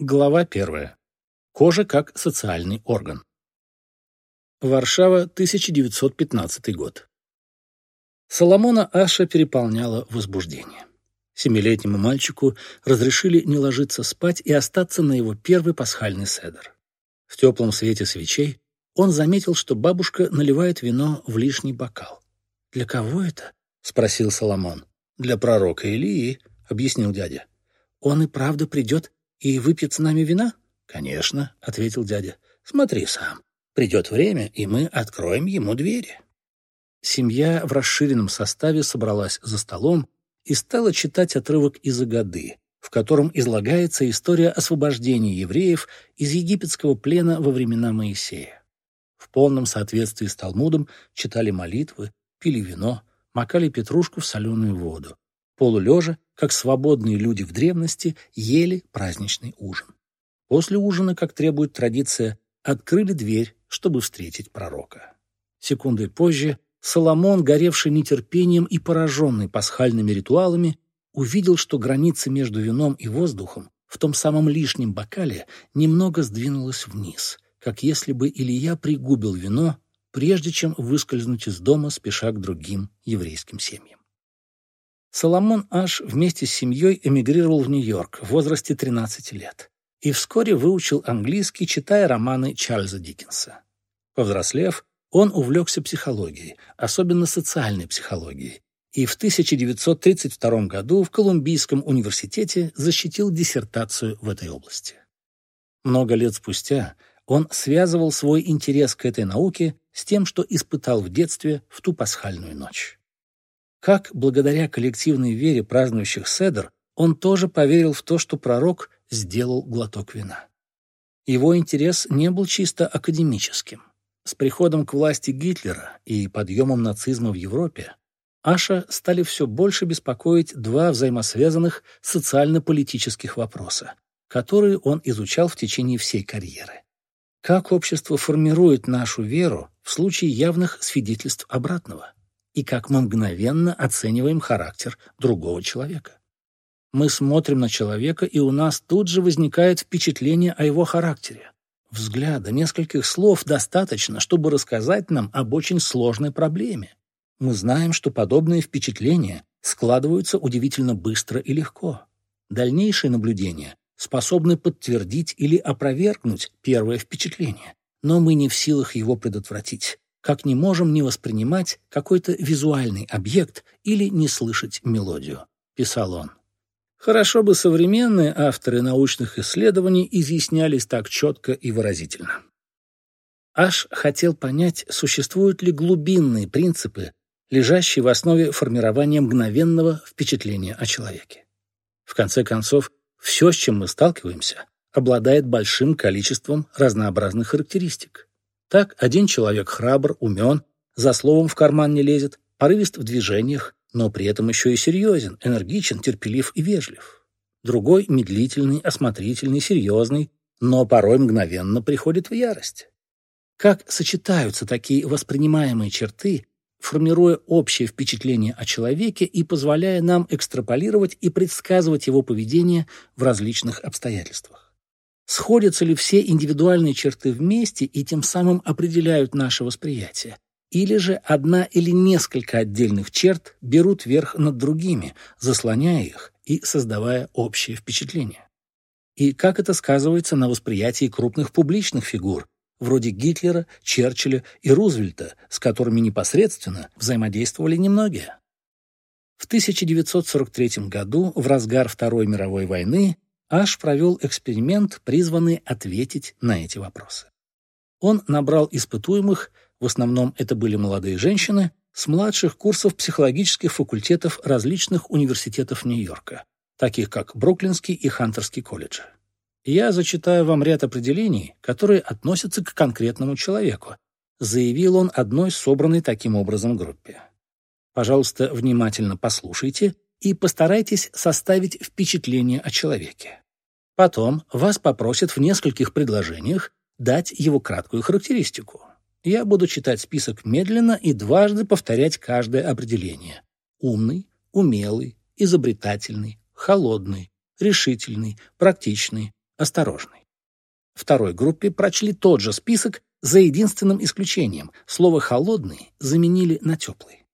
Глава первая. Кожа как социальный орган. Варшава, 1915 год. Соломона Аша переполняла возбуждение. Семилетнему мальчику разрешили не ложиться спать и остаться на его первый пасхальный седр. В теплом свете свечей он заметил, что бабушка наливает вино в лишний бокал. «Для кого это?» — спросил Соломон. «Для пророка Илии», — объяснил дядя. «Он и правда придет и выпьет с нами вина?» «Конечно», — ответил дядя. «Смотри сам. Придет время, и мы откроем ему двери». Семья в расширенном составе собралась за столом и стала читать отрывок из Агады, в котором излагается история освобождения евреев из египетского плена во времена Моисея. В полном соответствии с Талмудом читали молитвы, пили вино, макали петрушку в соленую воду. Полулежа, как свободные люди в древности, ели праздничный ужин. После ужина, как требует традиция, открыли дверь, чтобы встретить пророка. Секундой позже Соломон, горевший нетерпением и пораженный пасхальными ритуалами, увидел, что граница между вином и воздухом в том самом лишнем бокале немного сдвинулась вниз, как если бы Илья пригубил вино, прежде чем выскользнуть из дома, спеша к другим еврейским семьям. Соломон Аш вместе с семьей эмигрировал в Нью-Йорк в возрасте 13 лет и вскоре выучил английский, читая романы Чарльза Диккенса. Повзрослев, он увлекся психологией, особенно социальной психологией, и в 1932 году в Колумбийском университете защитил диссертацию в этой области. Много лет спустя он связывал свой интерес к этой науке с тем, что испытал в детстве в ту пасхальную ночь. Как, благодаря коллективной вере празднующих Седр, он тоже поверил в то, что пророк сделал глоток вина. Его интерес не был чисто академическим. С приходом к власти Гитлера и подъемом нацизма в Европе Аша стали все больше беспокоить два взаимосвязанных социально-политических вопроса, которые он изучал в течение всей карьеры. Как общество формирует нашу веру в случае явных свидетельств обратного? И как мы мгновенно оцениваем характер другого человека? Мы смотрим на человека, и у нас тут же возникает впечатление о его характере. Взгляда, нескольких слов достаточно, чтобы рассказать нам об очень сложной проблеме. Мы знаем, что подобные впечатления складываются удивительно быстро и легко. Дальнейшие наблюдения способны подтвердить или опровергнуть первое впечатление, но мы не в силах его предотвратить, как не можем не воспринимать какой-то визуальный объект или не слышать мелодию, писал он. Хорошо бы современные авторы научных исследований изъяснялись так четко и выразительно. Аш хотел понять, существуют ли глубинные принципы, лежащие в основе формирования мгновенного впечатления о человеке. В конце концов, все, с чем мы сталкиваемся, обладает большим количеством разнообразных характеристик. Так, один человек храбр, умен, за словом в карман не лезет, порывист в движениях, но при этом еще и серьезен, энергичен, терпелив и вежлив. Другой медлительный, осмотрительный, серьезный, но порой мгновенно приходит в ярость. Как сочетаются такие воспринимаемые черты, формируя общее впечатление о человеке и позволяя нам экстраполировать и предсказывать его поведение в различных обстоятельствах? Сходятся ли все индивидуальные черты вместе и тем самым определяют наше восприятие? Или же одна или несколько отдельных черт берут верх над другими, заслоняя их и создавая общее впечатление. И как это сказывается на восприятии крупных публичных фигур, вроде Гитлера, Черчилля и Рузвельта, с которыми непосредственно взаимодействовали немногие. В 1943 году, в разгар Второй мировой войны, Аш провел эксперимент, призванный ответить на эти вопросы. Он набрал испытуемых в основном это были молодые женщины, с младших курсов психологических факультетов различных университетов Нью-Йорка, таких как Бруклинский и Хантерский колледжи. Я зачитаю вам ряд определений, которые относятся к конкретному человеку, заявил он одной собранной таким образом группе. Пожалуйста, внимательно послушайте и постарайтесь составить впечатление о человеке. Потом вас попросят в нескольких предложениях дать его краткую характеристику. Я буду читать список медленно и дважды повторять каждое определение. Умный, умелый, изобретательный, холодный, решительный, практичный, осторожный. Второй группе прочли тот же список за единственным исключением. Слово «холодный» заменили на «теплый».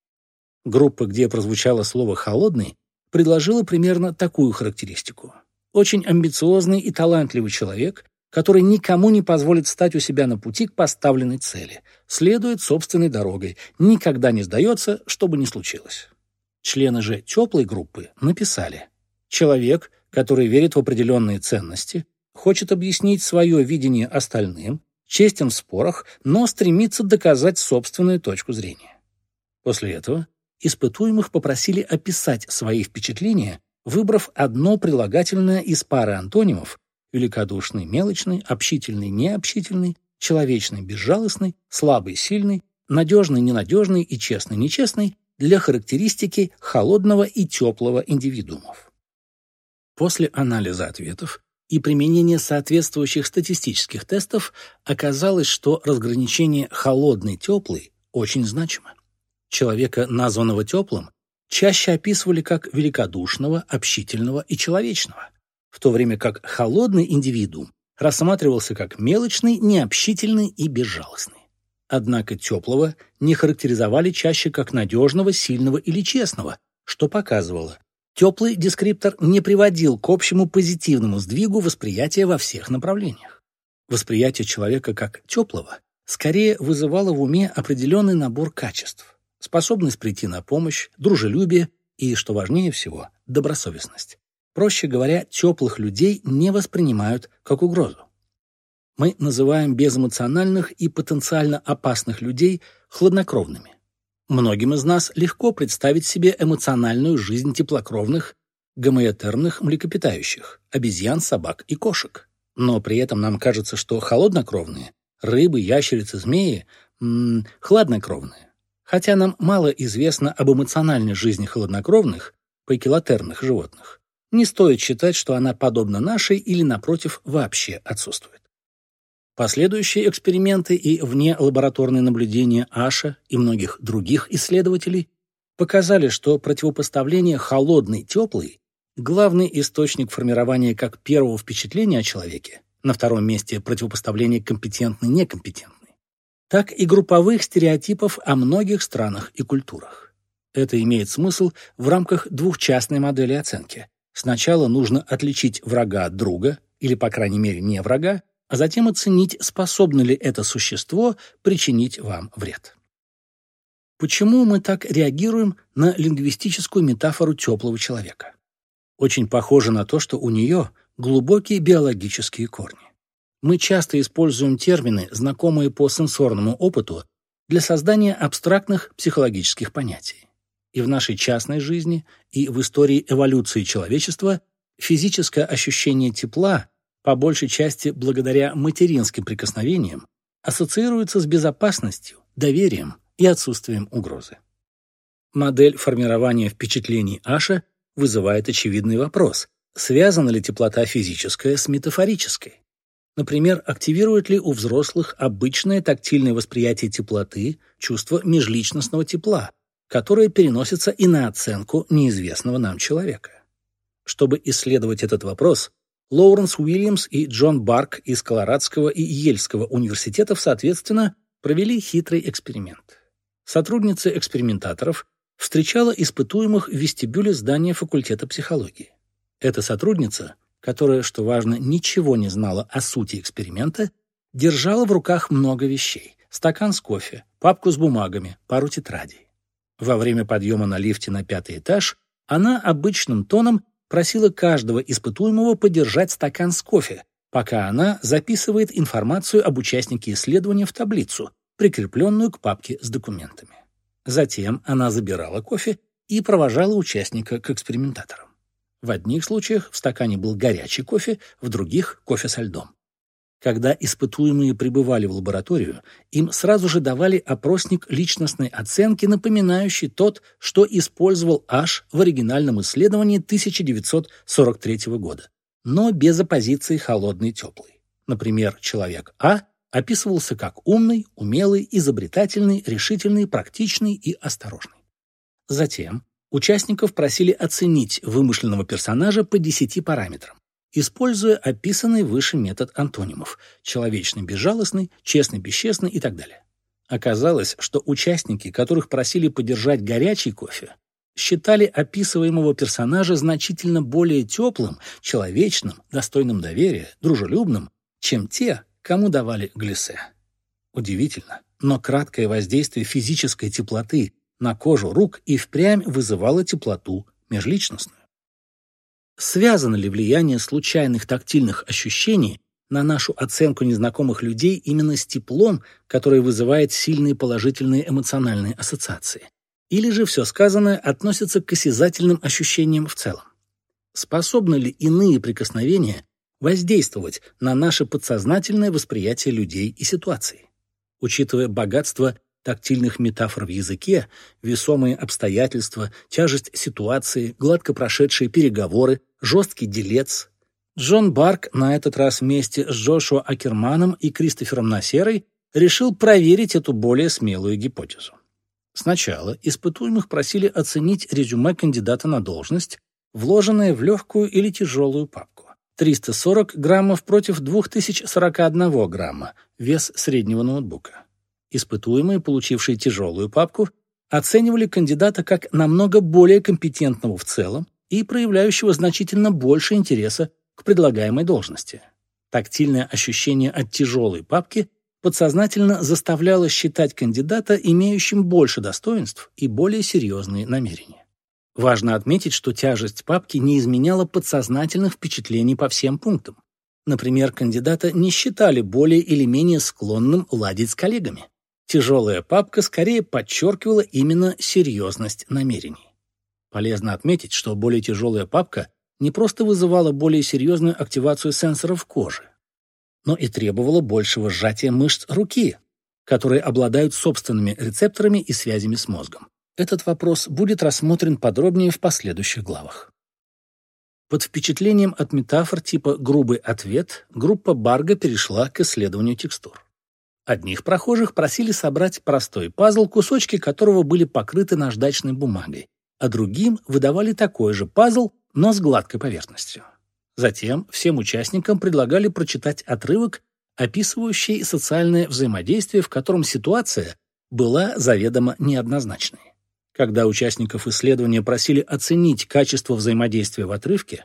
Группа, где прозвучало слово «холодный», предложила примерно такую характеристику. Очень амбициозный и талантливый человек, который никому не позволит стать у себя на пути к поставленной цели, следует собственной дорогой, никогда не сдается, что бы ни случилось. Члены же теплой группы написали «Человек, который верит в определенные ценности, хочет объяснить свое видение остальным, честен в спорах, но стремится доказать собственную точку зрения». После этого испытуемых попросили описать свои впечатления, выбрав одно прилагательное из пары антонимов великодушный, мелочный, общительный, необщительный, человечный, безжалостный, слабый, сильный, надежный, ненадежный и честный, нечестный для характеристики холодного и теплого индивидуумов. После анализа ответов и применения соответствующих статистических тестов оказалось, что разграничение холодный-теплый очень значимо. Человека, названного теплым, чаще описывали как великодушного, общительного и человечного – в то время как холодный индивидуум рассматривался как мелочный, необщительный и безжалостный. Однако теплого не характеризовали чаще как надежного, сильного или честного, что показывало, теплый дескриптор не приводил к общему позитивному сдвигу восприятия во всех направлениях. Восприятие человека как теплого скорее вызывало в уме определенный набор качеств, способность прийти на помощь, дружелюбие и, что важнее всего, добросовестность. Проще говоря, теплых людей не воспринимают как угрозу. Мы называем безэмоциональных и потенциально опасных людей хладнокровными. Многим из нас легко представить себе эмоциональную жизнь теплокровных, гомеотерных млекопитающих, обезьян, собак и кошек. Но при этом нам кажется, что холоднокровные, рыбы, ящерицы, змеи, хладнокровные. Хотя нам мало известно об эмоциональной жизни холоднокровных, пайкилотерных животных не стоит считать, что она подобна нашей или, напротив, вообще отсутствует. Последующие эксперименты и вне лабораторные наблюдения Аша и многих других исследователей показали, что противопоставление холодный-теплый – главный источник формирования как первого впечатления о человеке, на втором месте противопоставление компетентный-некомпетентный, так и групповых стереотипов о многих странах и культурах. Это имеет смысл в рамках двухчастной модели оценки, Сначала нужно отличить врага от друга, или, по крайней мере, не врага, а затем оценить, способно ли это существо причинить вам вред. Почему мы так реагируем на лингвистическую метафору теплого человека? Очень похоже на то, что у нее глубокие биологические корни. Мы часто используем термины, знакомые по сенсорному опыту, для создания абстрактных психологических понятий и в нашей частной жизни, и в истории эволюции человечества физическое ощущение тепла, по большей части благодаря материнским прикосновениям, ассоциируется с безопасностью, доверием и отсутствием угрозы. Модель формирования впечатлений Аша вызывает очевидный вопрос, связана ли теплота физическая с метафорической. Например, активирует ли у взрослых обычное тактильное восприятие теплоты, чувство межличностного тепла, которое переносится и на оценку неизвестного нам человека. Чтобы исследовать этот вопрос, Лоуренс Уильямс и Джон Барк из Колорадского и Ельского университетов, соответственно, провели хитрый эксперимент. Сотрудница экспериментаторов встречала испытуемых в вестибюле здания факультета психологии. Эта сотрудница, которая, что важно, ничего не знала о сути эксперимента, держала в руках много вещей. Стакан с кофе, папку с бумагами, пару тетрадей. Во время подъема на лифте на пятый этаж она обычным тоном просила каждого испытуемого подержать стакан с кофе, пока она записывает информацию об участнике исследования в таблицу, прикрепленную к папке с документами. Затем она забирала кофе и провожала участника к экспериментаторам. В одних случаях в стакане был горячий кофе, в других – кофе со льдом. Когда испытуемые прибывали в лабораторию, им сразу же давали опросник личностной оценки, напоминающий тот, что использовал Аш в оригинальном исследовании 1943 года, но без оппозиции холодный-теплый. Например, человек А описывался как умный, умелый, изобретательный, решительный, практичный и осторожный. Затем участников просили оценить вымышленного персонажа по 10 параметрам. используя описанный выше метод антонимов – человечный безжалостный, честный бесчестный и так далее. Оказалось, что участники, которых просили подержать горячий кофе, считали описываемого персонажа значительно более теплым, человечным, достойным доверия, дружелюбным, чем те, кому давали глиссе. Удивительно, но краткое воздействие физической теплоты на кожу рук и впрямь вызывало теплоту межличностную. Связано ли влияние случайных тактильных ощущений на нашу оценку незнакомых людей именно с теплом, которое вызывает сильные положительные эмоциональные ассоциации? Или же все сказанное относится к осязательным ощущениям в целом? Способны ли иные прикосновения воздействовать на наше подсознательное восприятие людей и ситуаций? Учитывая богатство тактильных метафор в языке, весомые обстоятельства, тяжесть ситуации, гладко прошедшие переговоры, жесткий делец, Джон Барк на этот раз вместе с Джошуа Акерманом и Кристофером Насерой решил проверить эту более смелую гипотезу. Сначала испытуемых просили оценить резюме кандидата на должность, вложенное в легкую или тяжелую папку. 340 граммов против 2041 грамма, вес среднего ноутбука. Испытуемые, получившие тяжелую папку, оценивали кандидата как намного более компетентного в целом и проявляющего значительно больше интереса к предлагаемой должности. Тактильное ощущение от тяжелой папки подсознательно заставляло считать кандидата имеющим больше достоинств и более серьезные намерения. Важно отметить, что тяжесть папки не изменяла подсознательных впечатлений по всем пунктам. Например, кандидата не считали более или менее склонным ладить с коллегами. Тяжелая папка скорее подчеркивала именно серьезность намерений. Полезно отметить, что более тяжелая папка не просто вызывала более серьезную активацию сенсоров кожи, но и требовала большего сжатия мышц руки, которые обладают собственными рецепторами и связями с мозгом. Этот вопрос будет рассмотрен подробнее в последующих главах. Под впечатлением от метафор типа «грубый ответ» группа Барга перешла к исследованию текстур. Одних прохожих просили собрать простой пазл, кусочки которого были покрыты наждачной бумагой, а другим выдавали такой же пазл, но с гладкой поверхностью. Затем всем участникам предлагали прочитать отрывок, описывающий социальное взаимодействие, в котором ситуация была заведомо неоднозначной. Когда участников исследования просили оценить качество взаимодействия в отрывке,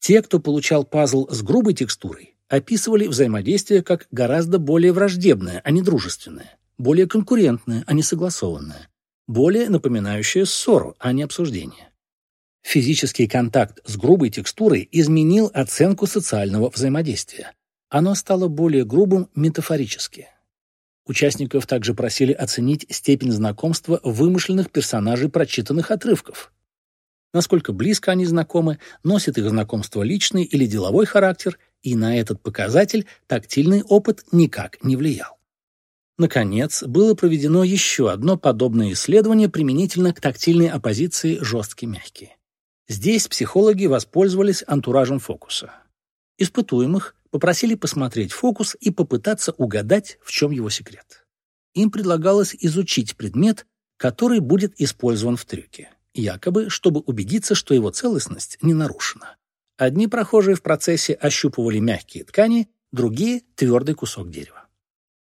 те, кто получал пазл с грубой текстурой, описывали взаимодействие как гораздо более враждебное, а не дружественное, более конкурентное, а не согласованное, более напоминающее ссору, а не обсуждение. Физический контакт с грубой текстурой изменил оценку социального взаимодействия. Оно стало более грубым метафорически. Участников также просили оценить степень знакомства вымышленных персонажей прочитанных отрывков. Насколько близко они знакомы, носит их знакомство личный или деловой характер, и на этот показатель тактильный опыт никак не влиял. Наконец, было проведено еще одно подобное исследование применительно к тактильной оппозиции жесткий-мягкий. Здесь психологи воспользовались антуражем фокуса. Испытуемых попросили посмотреть фокус и попытаться угадать, в чем его секрет. Им предлагалось изучить предмет, который будет использован в трюке, якобы, чтобы убедиться, что его целостность не нарушена. Одни прохожие в процессе ощупывали мягкие ткани, другие — твердый кусок дерева.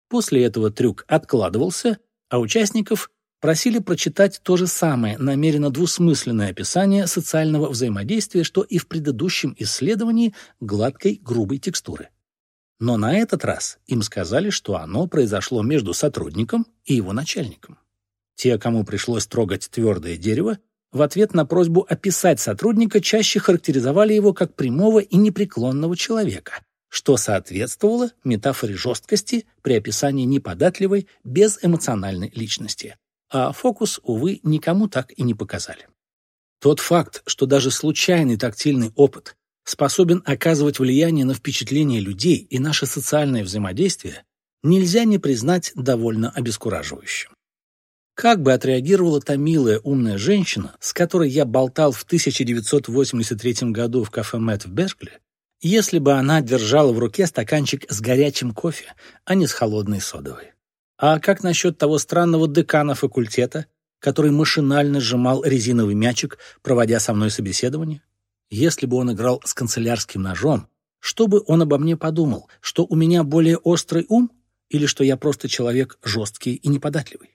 После этого трюк откладывался, а участников просили прочитать то же самое, намеренно двусмысленное описание социального взаимодействия, что и в предыдущем исследовании гладкой грубой текстуры. Но на этот раз им сказали, что оно произошло между сотрудником и его начальником. Те, кому пришлось трогать твердое дерево, в ответ на просьбу описать сотрудника чаще характеризовали его как прямого и непреклонного человека, что соответствовало метафоре жесткости при описании неподатливой, безэмоциональной личности а фокус, увы, никому так и не показали. Тот факт, что даже случайный тактильный опыт способен оказывать влияние на впечатление людей и наше социальное взаимодействие, нельзя не признать довольно обескураживающим. Как бы отреагировала та милая умная женщина, с которой я болтал в 1983 году в кафе Мэтт в Беркли, если бы она держала в руке стаканчик с горячим кофе, а не с холодной содовой? А как насчет того странного декана факультета, который машинально сжимал резиновый мячик, проводя со мной собеседование? Если бы он играл с канцелярским ножом, что бы он обо мне подумал, что у меня более острый ум или что я просто человек жесткий и неподатливый?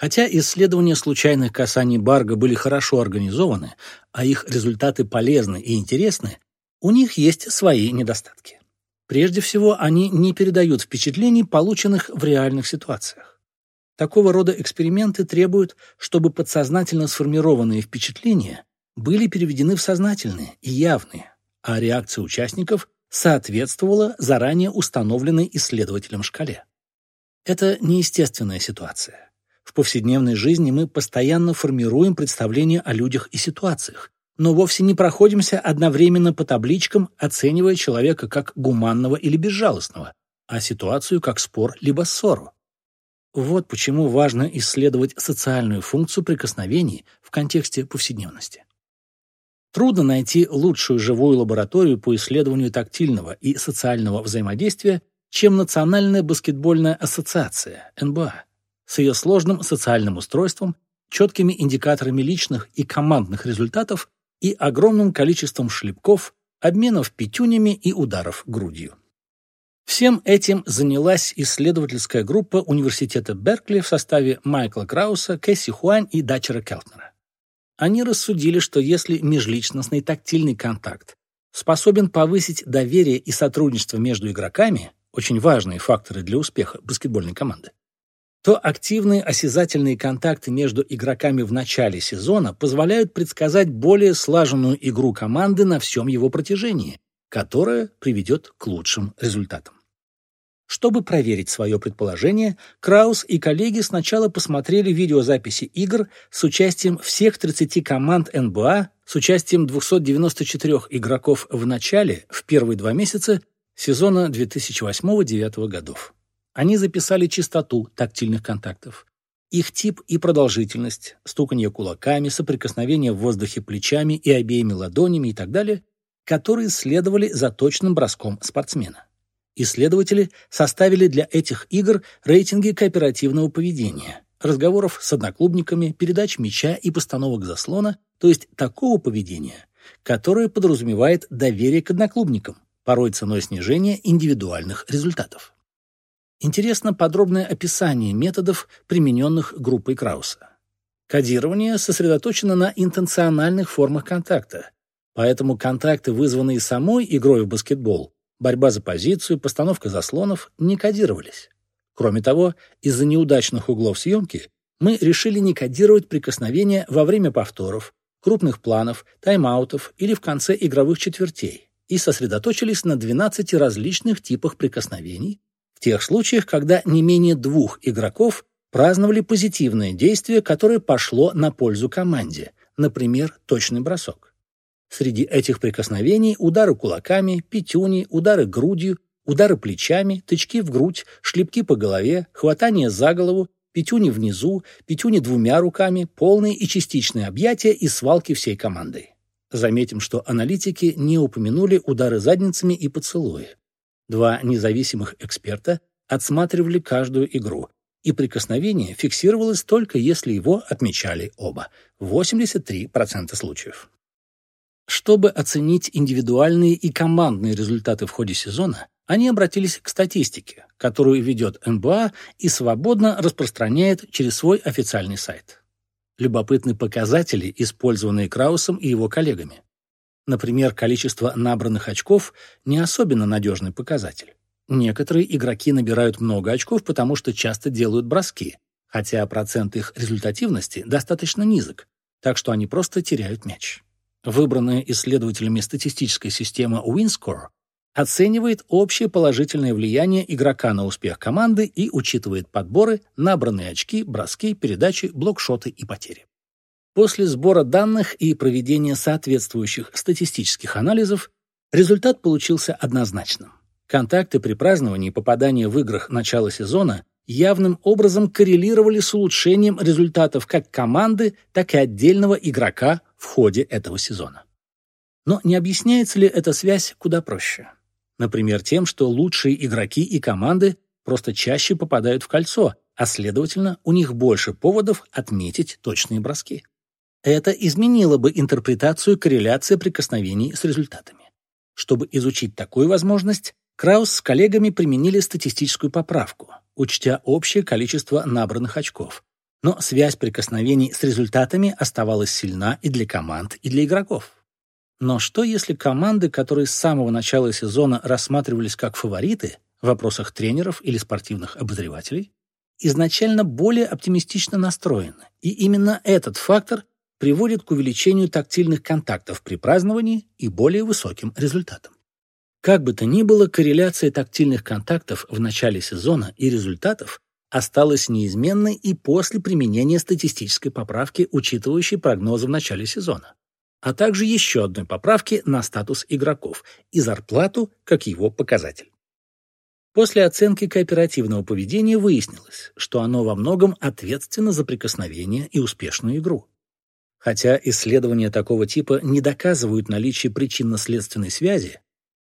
Хотя исследования случайных касаний Барга были хорошо организованы, а их результаты полезны и интересны, у них есть свои недостатки. Прежде всего, они не передают впечатлений, полученных в реальных ситуациях. Такого рода эксперименты требуют, чтобы подсознательно сформированные впечатления были переведены в сознательные и явные, а реакция участников соответствовала заранее установленной исследователем шкале. Это неестественная ситуация. В повседневной жизни мы постоянно формируем представление о людях и ситуациях, но вовсе не проходимся одновременно по табличкам, оценивая человека как гуманного или безжалостного, а ситуацию как спор либо ссору. Вот почему важно исследовать социальную функцию прикосновений в контексте повседневности. Трудно найти лучшую живую лабораторию по исследованию тактильного и социального взаимодействия, чем Национальная баскетбольная ассоциация, НБА с ее сложным социальным устройством, четкими индикаторами личных и командных результатов и огромным количеством шлепков, обменов пятюнями и ударов грудью. Всем этим занялась исследовательская группа Университета Беркли в составе Майкла Крауса, Кэсси Хуань и Дачера Келтнера. Они рассудили, что если межличностный тактильный контакт способен повысить доверие и сотрудничество между игроками, очень важные факторы для успеха баскетбольной команды, то активные осязательные контакты между игроками в начале сезона позволяют предсказать более слаженную игру команды на всем его протяжении, которая приведет к лучшим результатам. Чтобы проверить свое предположение, Краус и коллеги сначала посмотрели видеозаписи игр с участием всех 30 команд НБА, с участием 294 игроков в начале, в первые два месяца сезона 2008-2009 годов. Они записали частоту тактильных контактов, их тип и продолжительность, стуканье кулаками, соприкосновение в воздухе плечами и обеими ладонями и так далее, которые следовали за точным броском спортсмена. Исследователи составили для этих игр рейтинги кооперативного поведения, разговоров с одноклубниками, передач мяча и постановок заслона, то есть такого поведения, которое подразумевает доверие к одноклубникам, порой ценой снижения индивидуальных результатов. Интересно подробное описание методов, примененных группой Крауса. Кодирование сосредоточено на интенциональных формах контакта, поэтому контакты, вызванные самой игрой в баскетбол, борьба за позицию, постановка заслонов, не кодировались. Кроме того, из-за неудачных углов съемки мы решили не кодировать прикосновения во время повторов, крупных планов, тайм-аутов или в конце игровых четвертей и сосредоточились на 12 различных типах прикосновений, тех случаях, когда не менее двух игроков праздновали позитивное действие, которое пошло на пользу команде, например, точный бросок. Среди этих прикосновений удары кулаками, пятюни, удары грудью, удары плечами, тычки в грудь, шлепки по голове, хватание за голову, пятюни внизу, пятюни двумя руками, полные и частичные объятия и свалки всей командой. Заметим, что аналитики не упомянули удары задницами и поцелуи. Два независимых эксперта отсматривали каждую игру, и прикосновение фиксировалось только если его отмечали оба – 83% случаев. Чтобы оценить индивидуальные и командные результаты в ходе сезона, они обратились к статистике, которую ведет НБА и свободно распространяет через свой официальный сайт. Любопытны показатели, использованные Краусом и его коллегами. Например, количество набранных очков – не особенно надежный показатель. Некоторые игроки набирают много очков, потому что часто делают броски, хотя процент их результативности достаточно низок, так что они просто теряют мяч. Выбранная исследователями статистическая система WinScore оценивает общее положительное влияние игрока на успех команды и учитывает подборы, набранные очки, броски, передачи, блокшоты и потери. После сбора данных и проведения соответствующих статистических анализов результат получился однозначным. Контакты при праздновании попадания в играх начала сезона явным образом коррелировали с улучшением результатов как команды, так и отдельного игрока в ходе этого сезона. Но не объясняется ли эта связь куда проще? Например, тем, что лучшие игроки и команды просто чаще попадают в кольцо, а следовательно, у них больше поводов отметить точные броски. Это изменило бы интерпретацию корреляции прикосновений с результатами. Чтобы изучить такую возможность, Краус с коллегами применили статистическую поправку, учтя общее количество набранных очков. Но связь прикосновений с результатами оставалась сильна и для команд, и для игроков. Но что если команды, которые с самого начала сезона рассматривались как фавориты в вопросах тренеров или спортивных обозревателей, изначально более оптимистично настроены, и именно этот фактор приводит к увеличению тактильных контактов при праздновании и более высоким результатам. Как бы то ни было, корреляция тактильных контактов в начале сезона и результатов осталась неизменной и после применения статистической поправки, учитывающей прогнозы в начале сезона, а также еще одной поправки на статус игроков и зарплату как его показатель. После оценки кооперативного поведения выяснилось, что оно во многом ответственно за прикосновение и успешную игру. Хотя исследования такого типа не доказывают наличие причинно-следственной связи,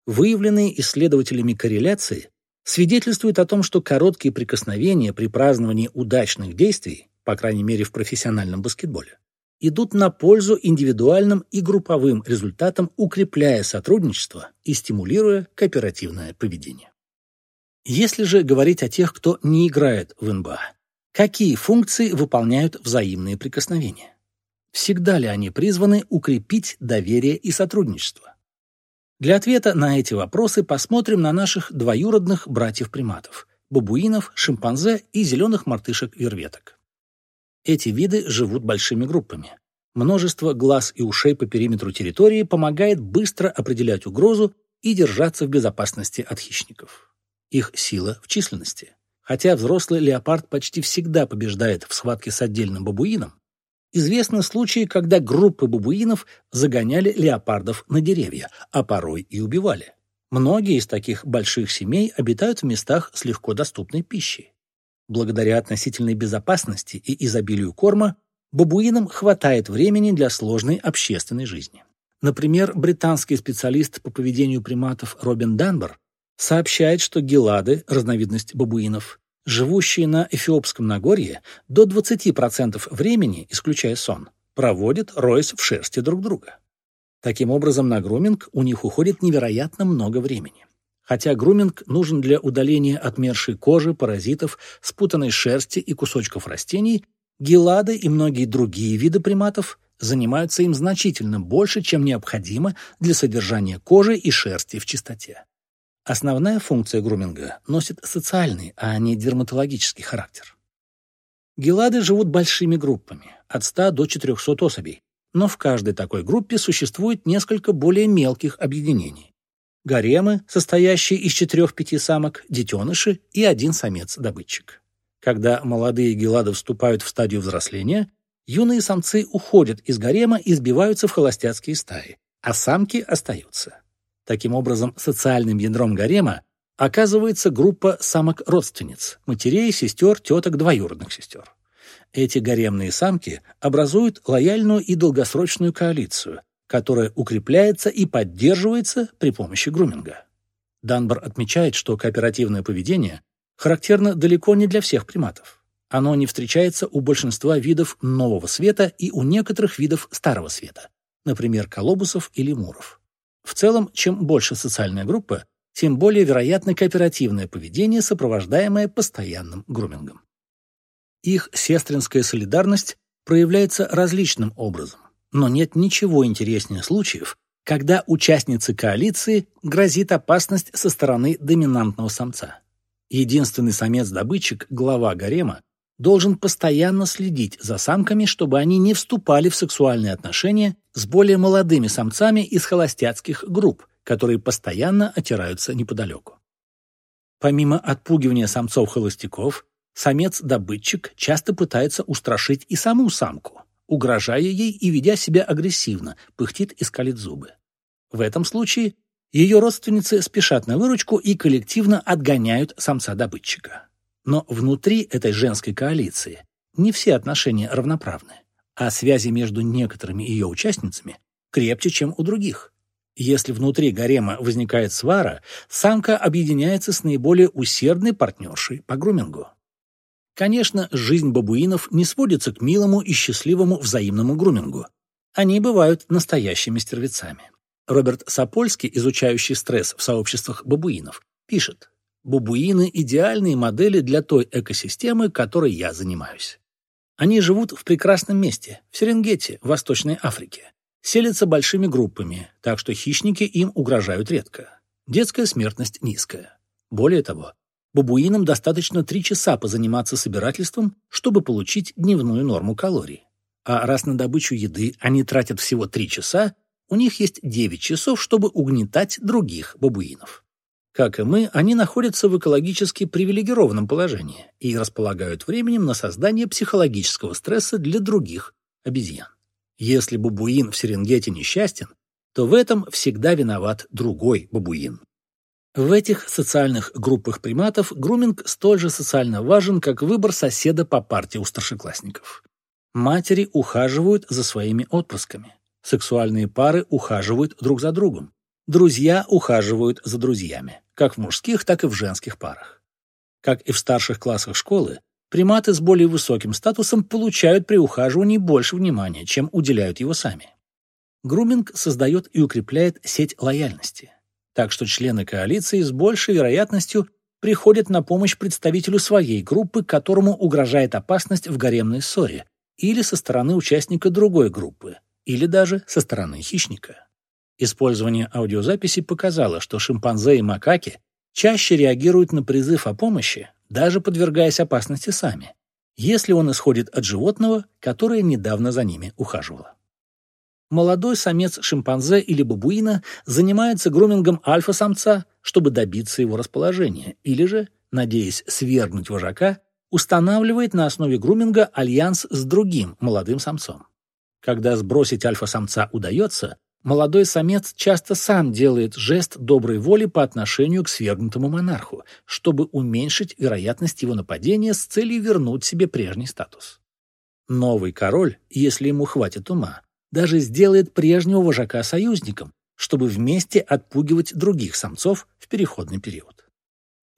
выявленные исследователями корреляции свидетельствуют о том, что короткие прикосновения при праздновании удачных действий, по крайней мере в профессиональном баскетболе, идут на пользу индивидуальным и групповым результатам, укрепляя сотрудничество и стимулируя кооперативное поведение. Если же говорить о тех, кто не играет в НБА, какие функции выполняют взаимные прикосновения? Всегда ли они призваны укрепить доверие и сотрудничество? Для ответа на эти вопросы посмотрим на наших двоюродных братьев-приматов – бабуинов, шимпанзе и зеленых мартышек-верветок. Эти виды живут большими группами. Множество глаз и ушей по периметру территории помогает быстро определять угрозу и держаться в безопасности от хищников. Их сила в численности. Хотя взрослый леопард почти всегда побеждает в схватке с отдельным бабуином, Известны случаи, когда группы бабуинов загоняли леопардов на деревья, а порой и убивали. Многие из таких больших семей обитают в местах с легко доступной пищей. Благодаря относительной безопасности и изобилию корма, бабуинам хватает времени для сложной общественной жизни. Например, британский специалист по поведению приматов Робин Данбор сообщает, что гелады, разновидность бабуинов, живущие на Эфиопском Нагорье, до 20% времени, исключая сон, проводят, роясь в шерсти друг друга. Таким образом, на груминг у них уходит невероятно много времени. Хотя груминг нужен для удаления отмершей кожи, паразитов, спутанной шерсти и кусочков растений, гелады и многие другие виды приматов занимаются им значительно больше, чем необходимо для содержания кожи и шерсти в чистоте. Основная функция груминга носит социальный, а не дерматологический характер. Гелады живут большими группами, от 100 до 400 особей, но в каждой такой группе существует несколько более мелких объединений. Гаремы, состоящие из 4-5 самок, детеныши и один самец-добытчик. Когда молодые гелады вступают в стадию взросления, юные самцы уходят из гарема и сбиваются в холостяцкие стаи, а самки остаются. Таким образом, социальным ядром гарема оказывается группа самок-родственниц, матерей, сестер, теток, двоюродных сестер. Эти гаремные самки образуют лояльную и долгосрочную коалицию, которая укрепляется и поддерживается при помощи груминга. Данбар отмечает, что кооперативное поведение характерно далеко не для всех приматов. Оно не встречается у большинства видов нового света и у некоторых видов старого света, например, колобусов или муров. В целом, чем больше социальная группа, тем более вероятно кооперативное поведение, сопровождаемое постоянным грумингом. Их сестринская солидарность проявляется различным образом, но нет ничего интереснее случаев, когда участнице коалиции грозит опасность со стороны доминантного самца. Единственный самец-добытчик, глава гарема, должен постоянно следить за самками, чтобы они не вступали в сексуальные отношения с более молодыми самцами из холостяцких групп, которые постоянно отираются неподалеку. Помимо отпугивания самцов-холостяков, самец-добытчик часто пытается устрашить и саму самку, угрожая ей и ведя себя агрессивно, пыхтит и скалит зубы. В этом случае ее родственницы спешат на выручку и коллективно отгоняют самца-добытчика. Но внутри этой женской коалиции не все отношения равноправны, а связи между некоторыми ее участницами крепче, чем у других. Если внутри гарема возникает свара, самка объединяется с наиболее усердной партнершей по грумингу. Конечно, жизнь бабуинов не сводится к милому и счастливому взаимному грумингу. Они бывают настоящими стервецами. Роберт Сапольский, изучающий стресс в сообществах бабуинов, пишет, «Бабуины – идеальные модели для той экосистемы, которой я занимаюсь. Они живут в прекрасном месте, в Серенгете, в Восточной Африке. Селятся большими группами, так что хищники им угрожают редко. Детская смертность низкая. Более того, бабуинам достаточно 3 часа позаниматься собирательством, чтобы получить дневную норму калорий. А раз на добычу еды они тратят всего 3 часа, у них есть 9 часов, чтобы угнетать других бабуинов. Как и мы, они находятся в экологически привилегированном положении и располагают временем на создание психологического стресса для других обезьян. Если бабуин в Серенгете несчастен, то в этом всегда виноват другой бабуин. В этих социальных группах приматов груминг столь же социально важен, как выбор соседа по партии у старшеклассников. Матери ухаживают за своими отпрысками. Сексуальные пары ухаживают друг за другом. Друзья ухаживают за друзьями, как в мужских, так и в женских парах. Как и в старших классах школы, приматы с более высоким статусом получают при ухаживании больше внимания, чем уделяют его сами. Груминг создает и укрепляет сеть лояльности. Так что члены коалиции с большей вероятностью приходят на помощь представителю своей группы, которому угрожает опасность в гаремной ссоре, или со стороны участника другой группы, или даже со стороны хищника. Использование аудиозаписи показало, что шимпанзе и макаки чаще реагируют на призыв о помощи, даже подвергаясь опасности сами, если он исходит от животного, которое недавно за ними ухаживало. Молодой самец шимпанзе или бабуина занимается грумингом альфа-самца, чтобы добиться его расположения, или же, надеясь свергнуть вожака, устанавливает на основе груминга альянс с другим молодым самцом. Когда сбросить альфа-самца удается, молодой самец часто сам делает жест доброй воли по отношению к свергнутому монарху, чтобы уменьшить вероятность его нападения с целью вернуть себе прежний статус. Новый король, если ему хватит ума, даже сделает прежнего вожака союзником, чтобы вместе отпугивать других самцов в переходный период.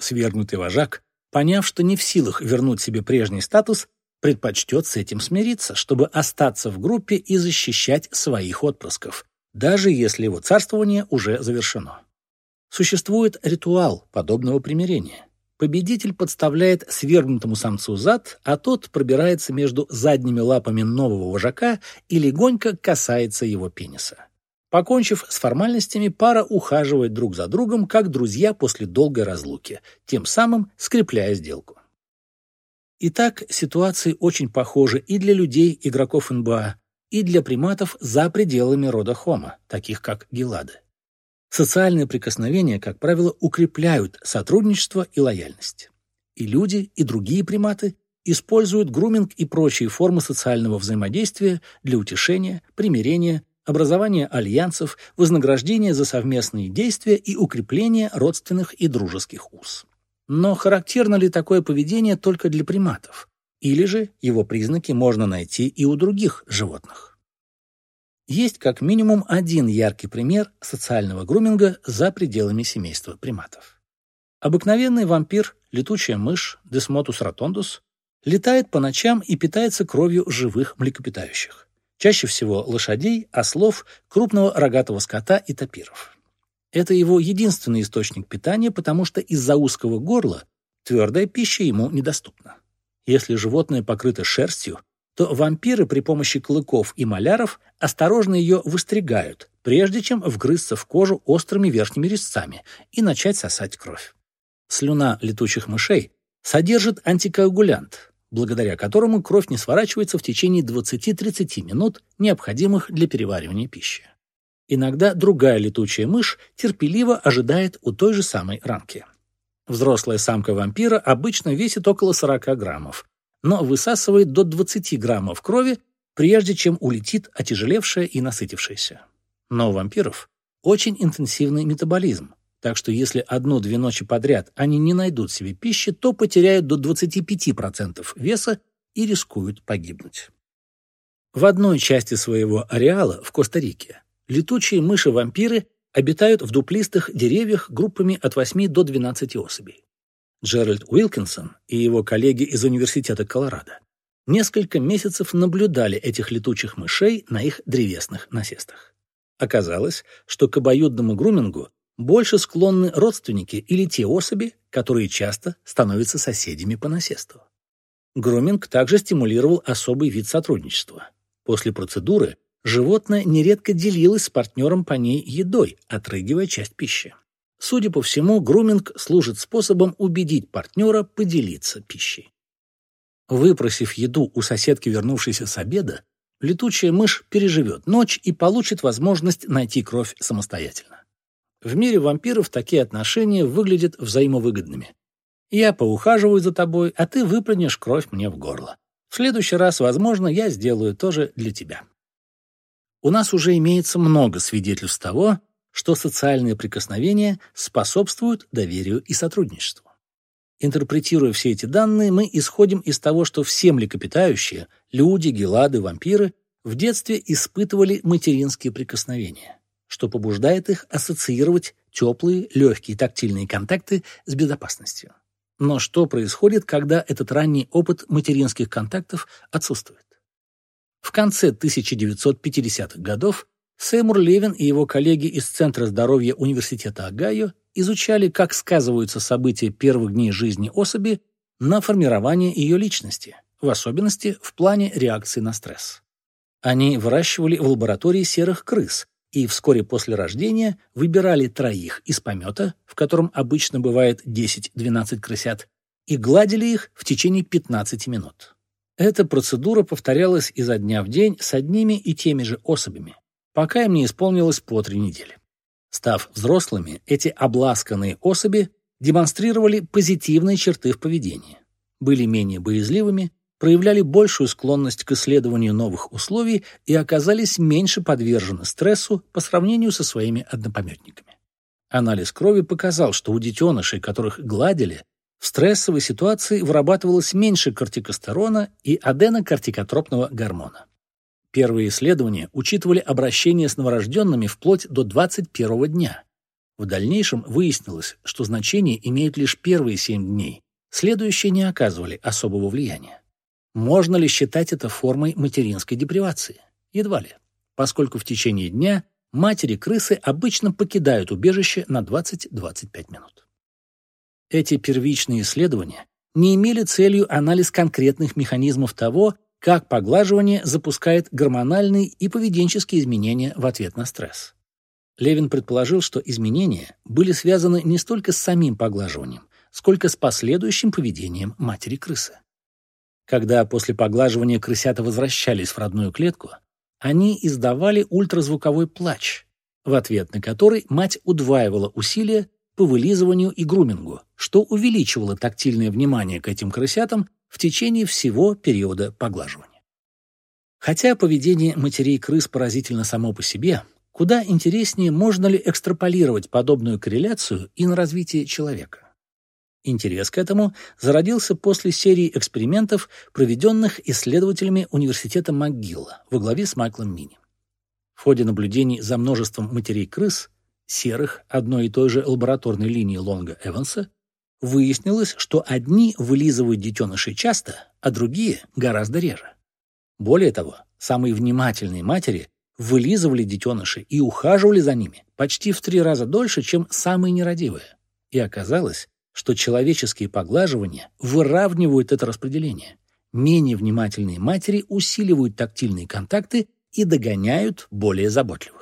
Свергнутый вожак, поняв, что не в силах вернуть себе прежний статус, предпочтет с этим смириться, чтобы остаться в группе и защищать своих отпрысков, даже если его царствование уже завершено. Существует ритуал подобного примирения. Победитель подставляет свергнутому самцу зад, а тот пробирается между задними лапами нового вожака и легонько касается его пениса. Покончив с формальностями, пара ухаживает друг за другом, как друзья после долгой разлуки, тем самым скрепляя сделку. Итак, ситуации очень похожи и для людей, игроков НБА, и для приматов за пределами рода Хома, таких как гелады. Социальные прикосновения, как правило, укрепляют сотрудничество и лояльность. И люди, и другие приматы используют груминг и прочие формы социального взаимодействия для утешения, примирения, образования альянсов, вознаграждения за совместные действия и укрепления родственных и дружеских уз. Но характерно ли такое поведение только для приматов? Или же его признаки можно найти и у других животных? Есть как минимум один яркий пример социального груминга за пределами семейства приматов. Обыкновенный вампир, летучая мышь, Desmotus rotundus, летает по ночам и питается кровью живых млекопитающих. Чаще всего лошадей, ослов, крупного рогатого скота и тапиров. Это его единственный источник питания, потому что из-за узкого горла твердая пища ему недоступна. Если животное покрыто шерстью, то вампиры при помощи клыков и маляров осторожно ее выстригают, прежде чем вгрызться в кожу острыми верхними резцами и начать сосать кровь. Слюна летучих мышей содержит антикоагулянт, благодаря которому кровь не сворачивается в течение 20-30 минут, необходимых для переваривания пищи. Иногда другая летучая мышь терпеливо ожидает у той же самой рамки. Взрослая самка вампира обычно весит около 40 граммов, но высасывает до 20 граммов крови, прежде чем улетит отяжелевшая и насытившаяся. Но у вампиров очень интенсивный метаболизм, так что если одну-две ночи подряд они не найдут себе пищи, то потеряют до 25% веса и рискуют погибнуть. В одной части своего ареала в Коста-Рике Летучие мыши-вампиры обитают в дуплистых деревьях группами от 8 до 12 особей. Джеральд Уилкинсон и его коллеги из Университета Колорадо несколько месяцев наблюдали этих летучих мышей на их древесных насестах. Оказалось, что к обоюдному грумингу больше склонны родственники или те особи, которые часто становятся соседями по насесту. Груминг также стимулировал особый вид сотрудничества. После процедуры животное нередко делилось с партнером по ней едой, отрыгивая часть пищи. Судя по всему, груминг служит способом убедить партнера поделиться пищей. Выпросив еду у соседки, вернувшейся с обеда, летучая мышь переживет ночь и получит возможность найти кровь самостоятельно. В мире вампиров такие отношения выглядят взаимовыгодными. Я поухаживаю за тобой, а ты выплюнешь кровь мне в горло. В следующий раз, возможно, я сделаю то же для тебя. У нас уже имеется много свидетельств того, что социальные прикосновения способствуют доверию и сотрудничеству. Интерпретируя все эти данные, мы исходим из того, что все млекопитающие, люди, гелады, вампиры, в детстве испытывали материнские прикосновения, что побуждает их ассоциировать теплые, легкие тактильные контакты с безопасностью. Но что происходит, когда этот ранний опыт материнских контактов отсутствует? В конце 1950-х годов Сеймур Левин и его коллеги из Центра здоровья Университета Огайо изучали, как сказываются события первых дней жизни особи на формирование ее личности, в особенности в плане реакции на стресс. Они выращивали в лаборатории серых крыс и вскоре после рождения выбирали троих из помета, в котором обычно бывает 10-12 крысят, и гладили их в течение 15 минут. Эта процедура повторялась изо дня в день с одними и теми же особями, пока им не исполнилось по три недели. Став взрослыми, эти обласканные особи демонстрировали позитивные черты в поведении, были менее боязливыми, проявляли большую склонность к исследованию новых условий и оказались меньше подвержены стрессу по сравнению со своими однопометниками. Анализ крови показал, что у детенышей, которых гладили, в стрессовой ситуации вырабатывалось меньше кортикостерона и аденокортикотропного гормона. Первые исследования учитывали обращение с новорожденными вплоть до 21 дня. В дальнейшем выяснилось, что значение имеют лишь первые 7 дней, следующие не оказывали особого влияния. Можно ли считать это формой материнской депривации? Едва ли, поскольку в течение дня матери-крысы обычно покидают убежище на 20-25 минут. Эти первичные исследования не имели целью анализ конкретных механизмов того, как поглаживание запускает гормональные и поведенческие изменения в ответ на стресс. Левин предположил, что изменения были связаны не столько с самим поглаживанием, сколько с последующим поведением матери крысы. Когда после поглаживания крысята возвращались в родную клетку, они издавали ультразвуковой плач, в ответ на который мать удваивала усилия по вылизыванию и грумингу, что увеличивало тактильное внимание к этим крысятам в течение всего периода поглаживания. Хотя поведение матерей крыс поразительно само по себе, куда интереснее, можно ли экстраполировать подобную корреляцию и на развитие человека. Интерес к этому зародился после серии экспериментов, проведенных исследователями Университета МcGill во главе с Майклом Мини. В ходе наблюдений за множеством матерей крыс, серых одной и той же лабораторной линии Лонга Эванса, Выяснилось, что одни вылизывают детенышей часто, а другие гораздо реже. Более того, самые внимательные матери вылизывали детенышей и ухаживали за ними почти в три раза дольше, чем самые нерадивые. И оказалось, что человеческие поглаживания выравнивают это распределение. Менее внимательные матери усиливают тактильные контакты и догоняют более заботливых.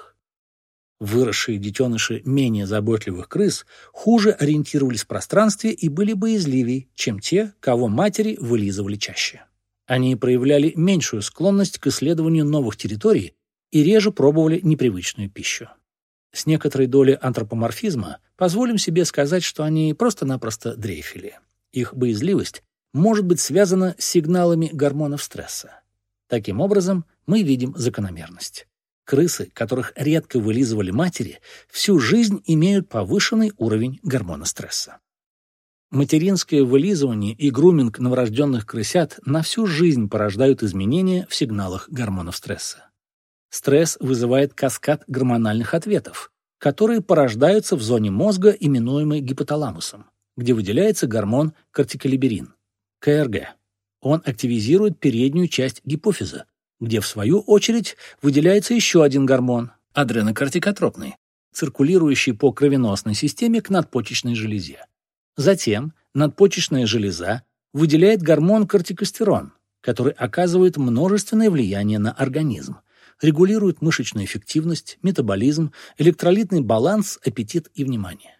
Выросшие детеныши менее заботливых крыс хуже ориентировались в пространстве и были боязливее, чем те, кого матери вылизывали чаще. Они проявляли меньшую склонность к исследованию новых территорий и реже пробовали непривычную пищу. С некоторой долей антропоморфизма позволим себе сказать, что они просто-напросто дрейфили. Их боязливость может быть связана с сигналами гормонов стресса. Таким образом, мы видим закономерность. Крысы, которых редко вылизывали матери, всю жизнь имеют повышенный уровень гормона стресса. Материнское вылизывание и груминг новорожденных крысят на всю жизнь порождают изменения в сигналах гормонов стресса. Стресс вызывает каскад гормональных ответов, которые порождаются в зоне мозга, именуемой гипоталамусом, где выделяется гормон кортиколиберин, КРГ. Он активизирует переднюю часть гипофиза, где, в свою очередь, выделяется еще один гормон – адренокортикотропный, циркулирующий по кровеносной системе к надпочечной железе. Затем надпочечная железа выделяет гормон кортикостерон, который оказывает множественное влияние на организм, регулирует мышечную эффективность, метаболизм, электролитный баланс, аппетит и внимание.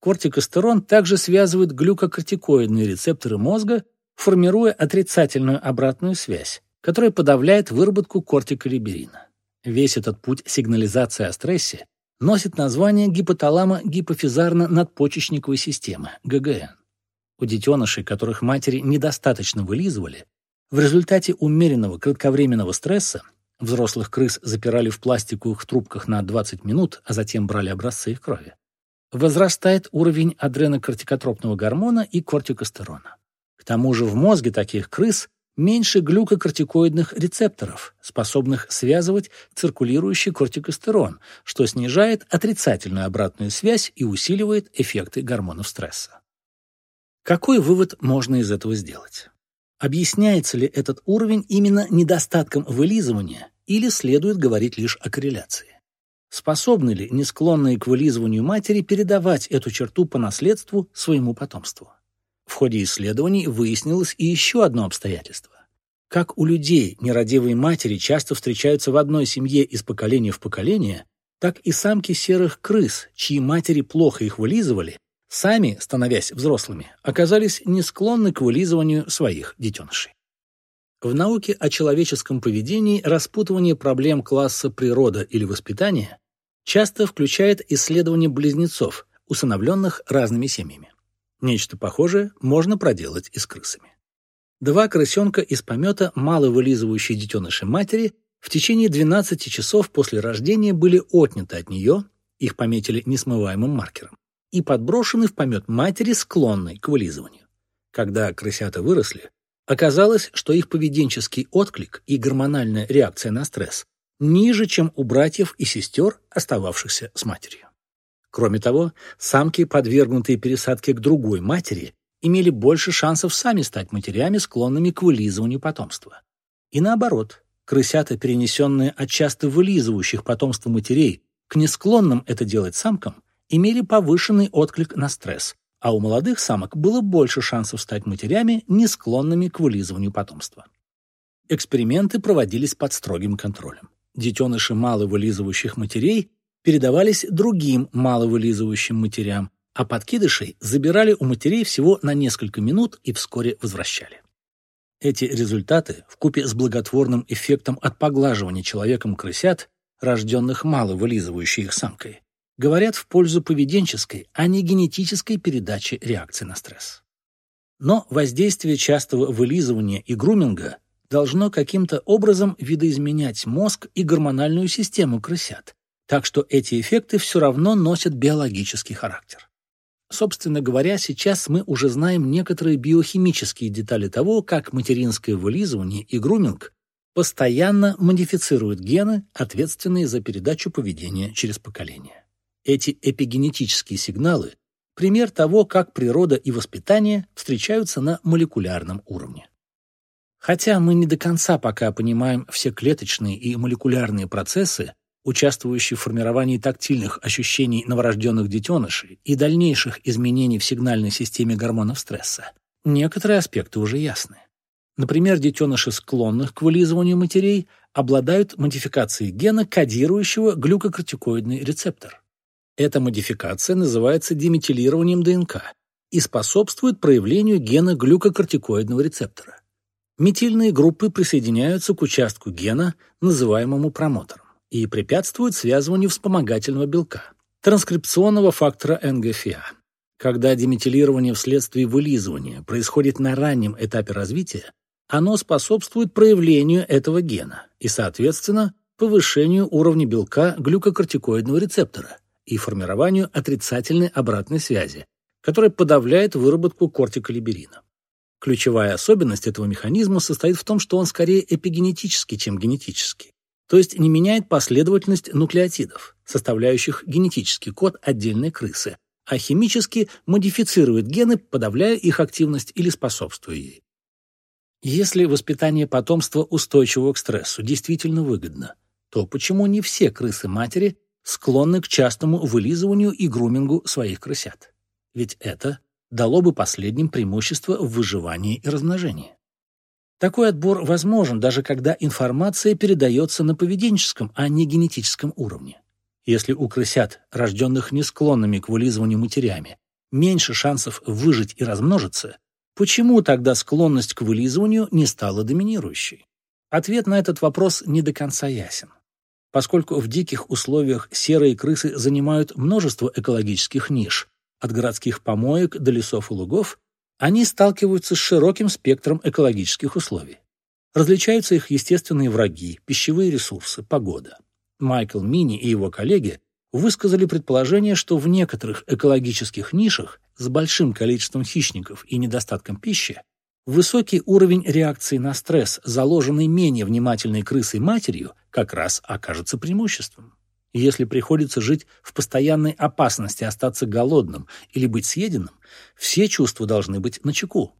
Кортикостерон также связывает глюкокортикоидные рецепторы мозга, формируя отрицательную обратную связь, которая подавляет выработку кортиколиберина. Весь этот путь сигнализации о стрессе носит название гипоталамо-гипофизарно-надпочечниковой системы, ГГН. У детенышей, которых матери недостаточно вылизывали, в результате умеренного кратковременного стресса взрослых крыс запирали в пластиковых трубках на 20 минут, а затем брали образцы их крови, возрастает уровень адренокортикотропного гормона и кортикостерона. К тому же в мозге таких крыс меньше глюкокортикоидных рецепторов, способных связывать циркулирующий кортикостерон, что снижает отрицательную обратную связь и усиливает эффекты гормонов стресса. Какой вывод можно из этого сделать? Объясняется ли этот уровень именно недостатком вылизывания или следует говорить лишь о корреляции? Способны ли не склонные к вылизыванию матери передавать эту черту по наследству своему потомству? В ходе исследований выяснилось и еще одно обстоятельство. Как у людей нерадивые матери часто встречаются в одной семье из поколения в поколение, так и самки серых крыс, чьи матери плохо их вылизывали, сами, становясь взрослыми, оказались не склонны к вылизыванию своих детенышей. В науке о человеческом поведении распутывание проблем класса природа или воспитания часто включает исследование близнецов, усыновленных разными семьями. Нечто похожее можно проделать и с крысами. Два крысенка из помета, мало вылизывающие детеныши матери, в течение 12 часов после рождения были отняты от нее, их пометили несмываемым маркером, и подброшены в помет матери, склонной к вылизыванию. Когда крысята выросли, оказалось, что их поведенческий отклик и гормональная реакция на стресс ниже, чем у братьев и сестер, остававшихся с матерью. Кроме того, самки, подвергнутые пересадке к другой матери, имели больше шансов сами стать матерями, склонными к вылизыванию потомства. И наоборот, крысята, перенесенные от часто вылизывающих потомство матерей к несклонным это делать самкам, имели повышенный отклик на стресс, а у молодых самок было больше шансов стать матерями, не склонными к вылизыванию потомства. Эксперименты проводились под строгим контролем. Детеныши маловылизывающих матерей передавались другим маловылизывающим матерям, а подкидышей забирали у матерей всего на несколько минут и вскоре возвращали. Эти результаты, вкупе с благотворным эффектом от поглаживания человеком крысят, рожденных мало вылизывающей их самкой, говорят в пользу поведенческой, а не генетической передачи реакции на стресс. Но воздействие частого вылизывания и груминга должно каким-то образом видоизменять мозг и гормональную систему крысят, так что эти эффекты все равно носят биологический характер. Собственно говоря, сейчас мы уже знаем некоторые биохимические детали того, как материнское вылизывание и груминг постоянно модифицируют гены, ответственные за передачу поведения через поколение. Эти эпигенетические сигналы – пример того, как природа и воспитание встречаются на молекулярном уровне. Хотя мы не до конца пока понимаем все клеточные и молекулярные процессы, участвующий в формировании тактильных ощущений новорожденных детенышей и дальнейших изменений в сигнальной системе гормонов стресса, некоторые аспекты уже ясны. Например, детеныши, склонных к вылизыванию матерей, обладают модификацией гена, кодирующего глюкокортикоидный рецептор. Эта модификация называется деметилированием ДНК и способствует проявлению гена глюкокортикоидного рецептора. Метильные группы присоединяются к участку гена, называемому промотором и препятствуют связыванию вспомогательного белка, транскрипционного фактора НГФА. Когда деметилирование вследствие вылизывания происходит на раннем этапе развития, оно способствует проявлению этого гена и, соответственно, повышению уровня белка глюкокортикоидного рецептора и формированию отрицательной обратной связи, которая подавляет выработку кортиколиберина. Ключевая особенность этого механизма состоит в том, что он скорее эпигенетический, чем генетический то есть не меняет последовательность нуклеотидов, составляющих генетический код отдельной крысы, а химически модифицирует гены, подавляя их активность или способствуя ей. Если воспитание потомства устойчивого к стрессу действительно выгодно, то почему не все крысы-матери склонны к частому вылизыванию и грумингу своих крысят? Ведь это дало бы последним преимущество в выживании и размножении. Такой отбор возможен, даже когда информация передается на поведенческом, а не генетическом уровне. Если у крысят, рожденных не склонными к вылизыванию матерями, меньше шансов выжить и размножиться, почему тогда склонность к вылизыванию не стала доминирующей? Ответ на этот вопрос не до конца ясен. Поскольку в диких условиях серые крысы занимают множество экологических ниш, от городских помоек до лесов и лугов, они сталкиваются с широким спектром экологических условий. Различаются их естественные враги, пищевые ресурсы, погода. Майкл Мини и его коллеги высказали предположение, что в некоторых экологических нишах с большим количеством хищников и недостатком пищи высокий уровень реакции на стресс, заложенный менее внимательной крысой матерью, как раз окажется преимуществом. Если приходится жить в постоянной опасности остаться голодным или быть съеденным, все чувства должны быть начеку.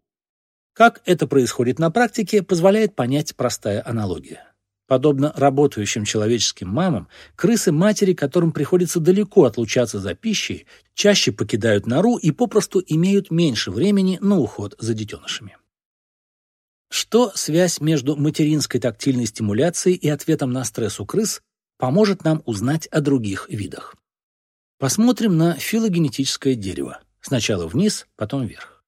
Как это происходит на практике, позволяет понять простая аналогия. Подобно работающим человеческим мамам, крысы-матери, которым приходится далеко отлучаться за пищей, чаще покидают нору и попросту имеют меньше времени на уход за детенышами. Что связь между материнской тактильной стимуляцией и ответом на стресс у крыс поможет нам узнать о других видах. Посмотрим на филогенетическое дерево. Сначала вниз, потом вверх.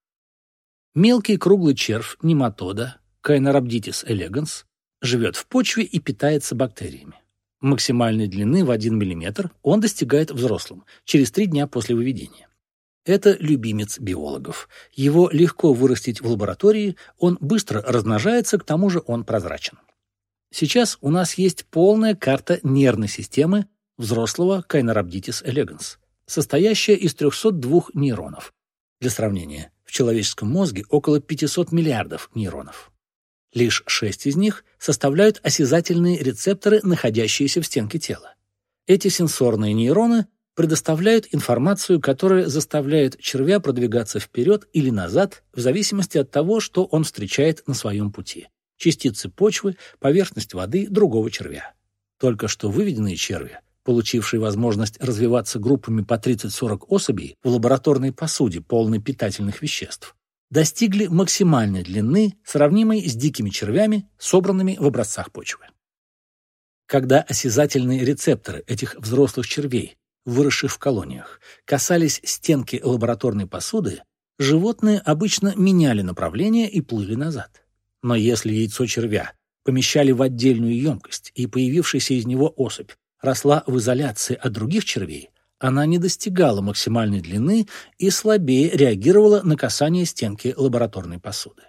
Мелкий круглый червь нематода, Caenorhabditis elegans, живет в почве и питается бактериями. Максимальной длины в 1 мм он достигает взрослым, через 3 дня после выведения. Это любимец биологов. Его легко вырастить в лаборатории, он быстро размножается, к тому же он прозрачен. Сейчас у нас есть полная карта нервной системы взрослого Caenorhabditis elegans, состоящая из 302 нейронов. Для сравнения, в человеческом мозге около 500 миллиардов нейронов. Лишь шесть из них составляют осязательные рецепторы, находящиеся в стенке тела. Эти сенсорные нейроны предоставляют информацию, которая заставляет червя продвигаться вперед или назад в зависимости от того, что он встречает на своем пути частицы почвы, поверхность воды другого червя. Только что выведенные черви, получившие возможность развиваться группами по 30-40 особей в лабораторной посуде, полной питательных веществ, достигли максимальной длины, сравнимой с дикими червями, собранными в образцах почвы. Когда осязательные рецепторы этих взрослых червей, выросших в колониях, касались стенки лабораторной посуды, животные обычно меняли направление и плыли назад. Но если яйцо червя помещали в отдельную емкость, и появившаяся из него особь росла в изоляции от других червей, она не достигала максимальной длины и слабее реагировала на касание стенки лабораторной посуды.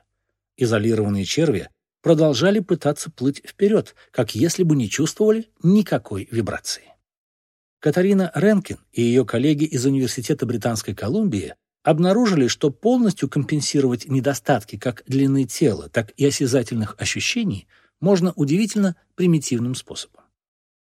Изолированные черви продолжали пытаться плыть вперед, как если бы не чувствовали никакой вибрации. Катарина Ренкин и ее коллеги из Университета Британской Колумбии обнаружили, что полностью компенсировать недостатки как длины тела, так и осязательных ощущений можно удивительно примитивным способом.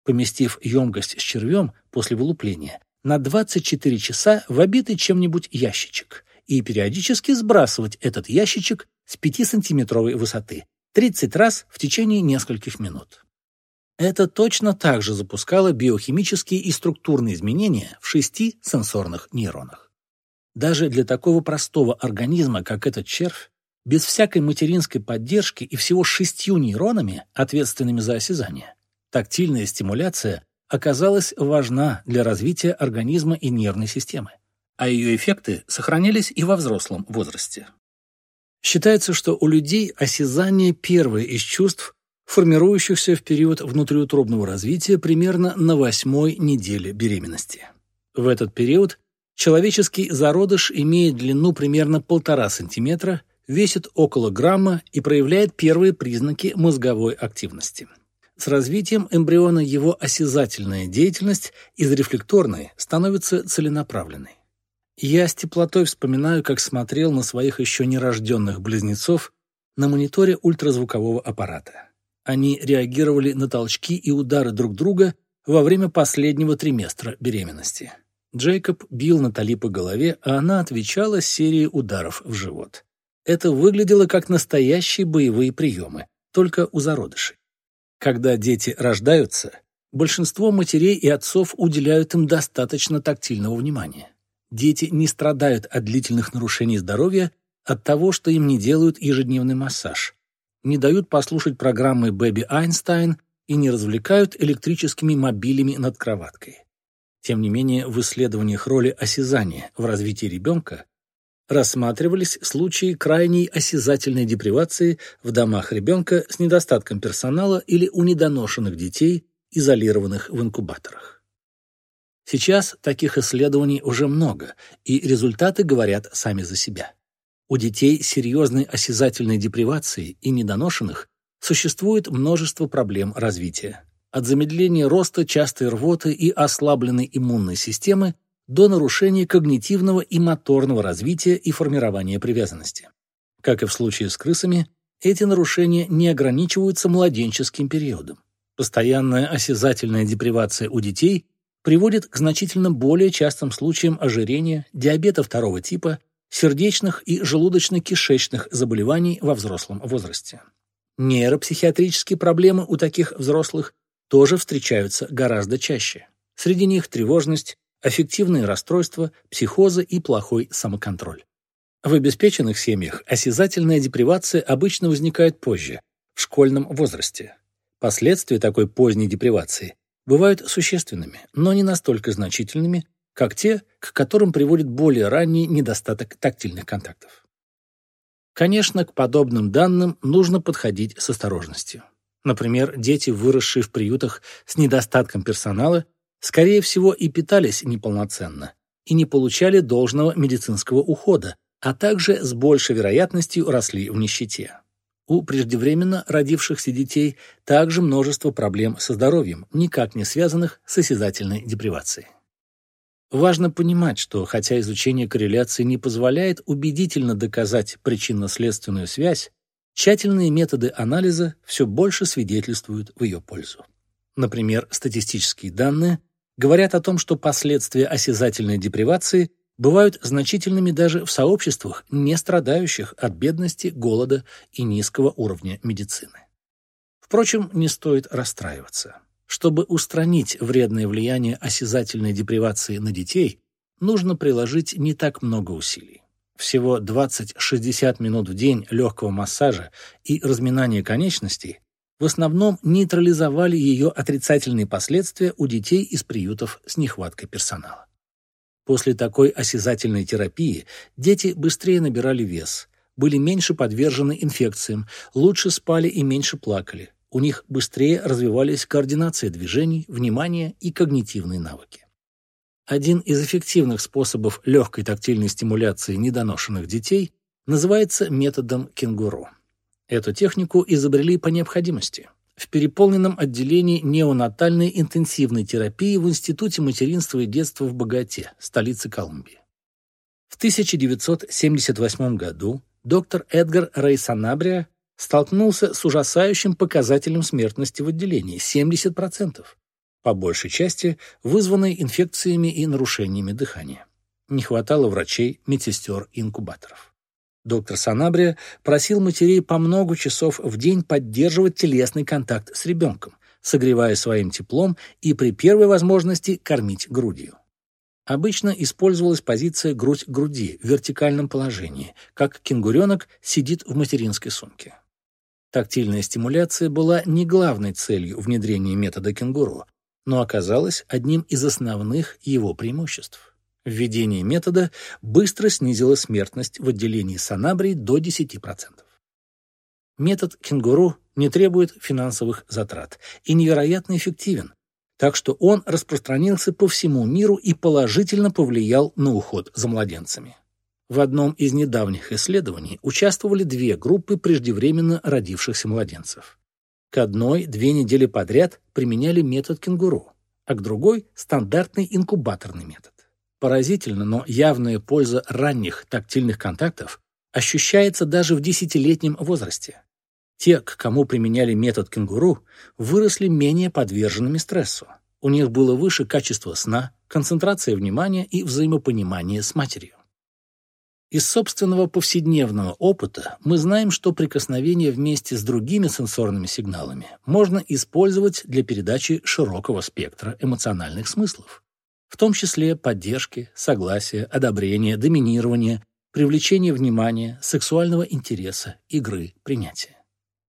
Поместив емкость с червем после вылупления на 24 часа в обитый чем-нибудь ящичек и периодически сбрасывать этот ящичек с 5-сантиметровой высоты 30 раз в течение нескольких минут. Это точно так же запускало биохимические и структурные изменения в шести сенсорных нейронах. Даже для такого простого организма, как этот червь, без всякой материнской поддержки и всего шестью нейронами, ответственными за осязание, тактильная стимуляция оказалась важна для развития организма и нервной системы, а ее эффекты сохранились и во взрослом возрасте. Считается, что у людей осязание первое из чувств, формирующихся в период внутриутробного развития примерно на восьмой неделе беременности. В этот период Человеческий зародыш имеет длину примерно полтора сантиметра, весит около грамма и проявляет первые признаки мозговой активности. С развитием эмбриона его осязательная деятельность из рефлекторной становится целенаправленной. Я с теплотой вспоминаю, как смотрел на своих еще нерожденных близнецов на мониторе ультразвукового аппарата. Они реагировали на толчки и удары друг друга во время последнего триместра беременности. Джейкоб бил Натали по голове, а она отвечала серией ударов в живот. Это выглядело как настоящие боевые приемы, только у зародышей. Когда дети рождаются, большинство матерей и отцов уделяют им достаточно тактильного внимания. Дети не страдают от длительных нарушений здоровья от того, что им не делают ежедневный массаж, не дают послушать программы «Бэби Айнстайн» и не развлекают электрическими мобилями над кроваткой. Тем не менее, в исследованиях роли осязания в развитии ребенка рассматривались случаи крайней осязательной депривации в домах ребенка с недостатком персонала или у недоношенных детей, изолированных в инкубаторах. Сейчас таких исследований уже много, и результаты говорят сами за себя. У детей с серьезной осязательной депривацией и недоношенных существует множество проблем развития. От замедления роста частой рвоты и ослабленной иммунной системы до нарушения когнитивного и моторного развития и формирования привязанности. Как и в случае с крысами, эти нарушения не ограничиваются младенческим периодом. Постоянная осязательная депривация у детей приводит к значительно более частым случаям ожирения, диабета второго типа, сердечных и желудочно-кишечных заболеваний во взрослом возрасте. Нейропсихиатрические проблемы у таких взрослых тоже встречаются гораздо чаще. Среди них тревожность, аффективные расстройства, психозы и плохой самоконтроль. В обеспеченных семьях осязательная депривация обычно возникает позже, в школьном возрасте. Последствия такой поздней депривации бывают существенными, но не настолько значительными, как те, к которым приводит более ранний недостаток тактильных контактов. Конечно, к подобным данным нужно подходить с осторожностью. Например, дети, выросшие в приютах с недостатком персонала, скорее всего и питались неполноценно и не получали должного медицинского ухода, а также с большей вероятностью росли в нищете. У преждевременно родившихся детей также множество проблем со здоровьем, никак не связанных с осязательной депривацией. Важно понимать, что хотя изучение корреляции не позволяет убедительно доказать причинно-следственную связь, тщательные методы анализа все больше свидетельствуют в ее пользу. Например, статистические данные говорят о том, что последствия осязательной депривации бывают значительными даже в сообществах, не страдающих от бедности, голода и низкого уровня медицины. Впрочем, не стоит расстраиваться. Чтобы устранить вредное влияние осязательной депривации на детей, нужно приложить не так много усилий. Всего 20-60 минут в день легкого массажа и разминания конечностей в основном нейтрализовали ее отрицательные последствия у детей из приютов с нехваткой персонала. После такой осязательной терапии дети быстрее набирали вес, были меньше подвержены инфекциям, лучше спали и меньше плакали. У них быстрее развивались координация движений, внимание и когнитивные навыки. Один из эффективных способов легкой тактильной стимуляции недоношенных детей называется методом кенгуру. Эту технику изобрели по необходимости – в переполненном отделении неонатальной интенсивной терапии в Институте материнства и детства в Богате, столице Колумбии. В 1978 году доктор Эдгар Рейсанабриа столкнулся с ужасающим показателем смертности в отделении – 70%, по большей части вызванной инфекциями и нарушениями дыхания. Не хватало врачей, медсестер и инкубаторов. Доктор Санабрия просил матерей по много часов в день поддерживать телесный контакт с ребенком, согревая своим теплом и при первой возможности кормить грудью. Обычно использовалась позиция грудь к груди в вертикальном положении, как кенгуренок сидит в материнской сумке. Тактильная стимуляция была не главной целью внедрения метода кенгуру, но оказалась одним из основных его преимуществ. Введение метода быстро снизило смертность в отделении санабрий до 10%. Метод кенгуру не требует финансовых затрат и невероятно эффективен, так что он распространился по всему миру и положительно повлиял на уход за младенцами. В одном из недавних исследований участвовали две группы преждевременно родившихся младенцев. К одной две недели подряд применяли метод кенгуру, а к другой – стандартный инкубаторный метод. Поразительно, но явная польза ранних тактильных контактов ощущается даже в десятилетнем возрасте. Те, к кому применяли метод кенгуру, выросли менее подверженными стрессу. У них было выше качество сна, концентрация внимания и взаимопонимание с матерью. Из собственного повседневного опыта мы знаем, что прикосновение вместе с другими сенсорными сигналами можно использовать для передачи широкого спектра эмоциональных смыслов, в том числе поддержки, согласия, одобрения, доминирования, привлечения внимания, сексуального интереса, игры, принятия.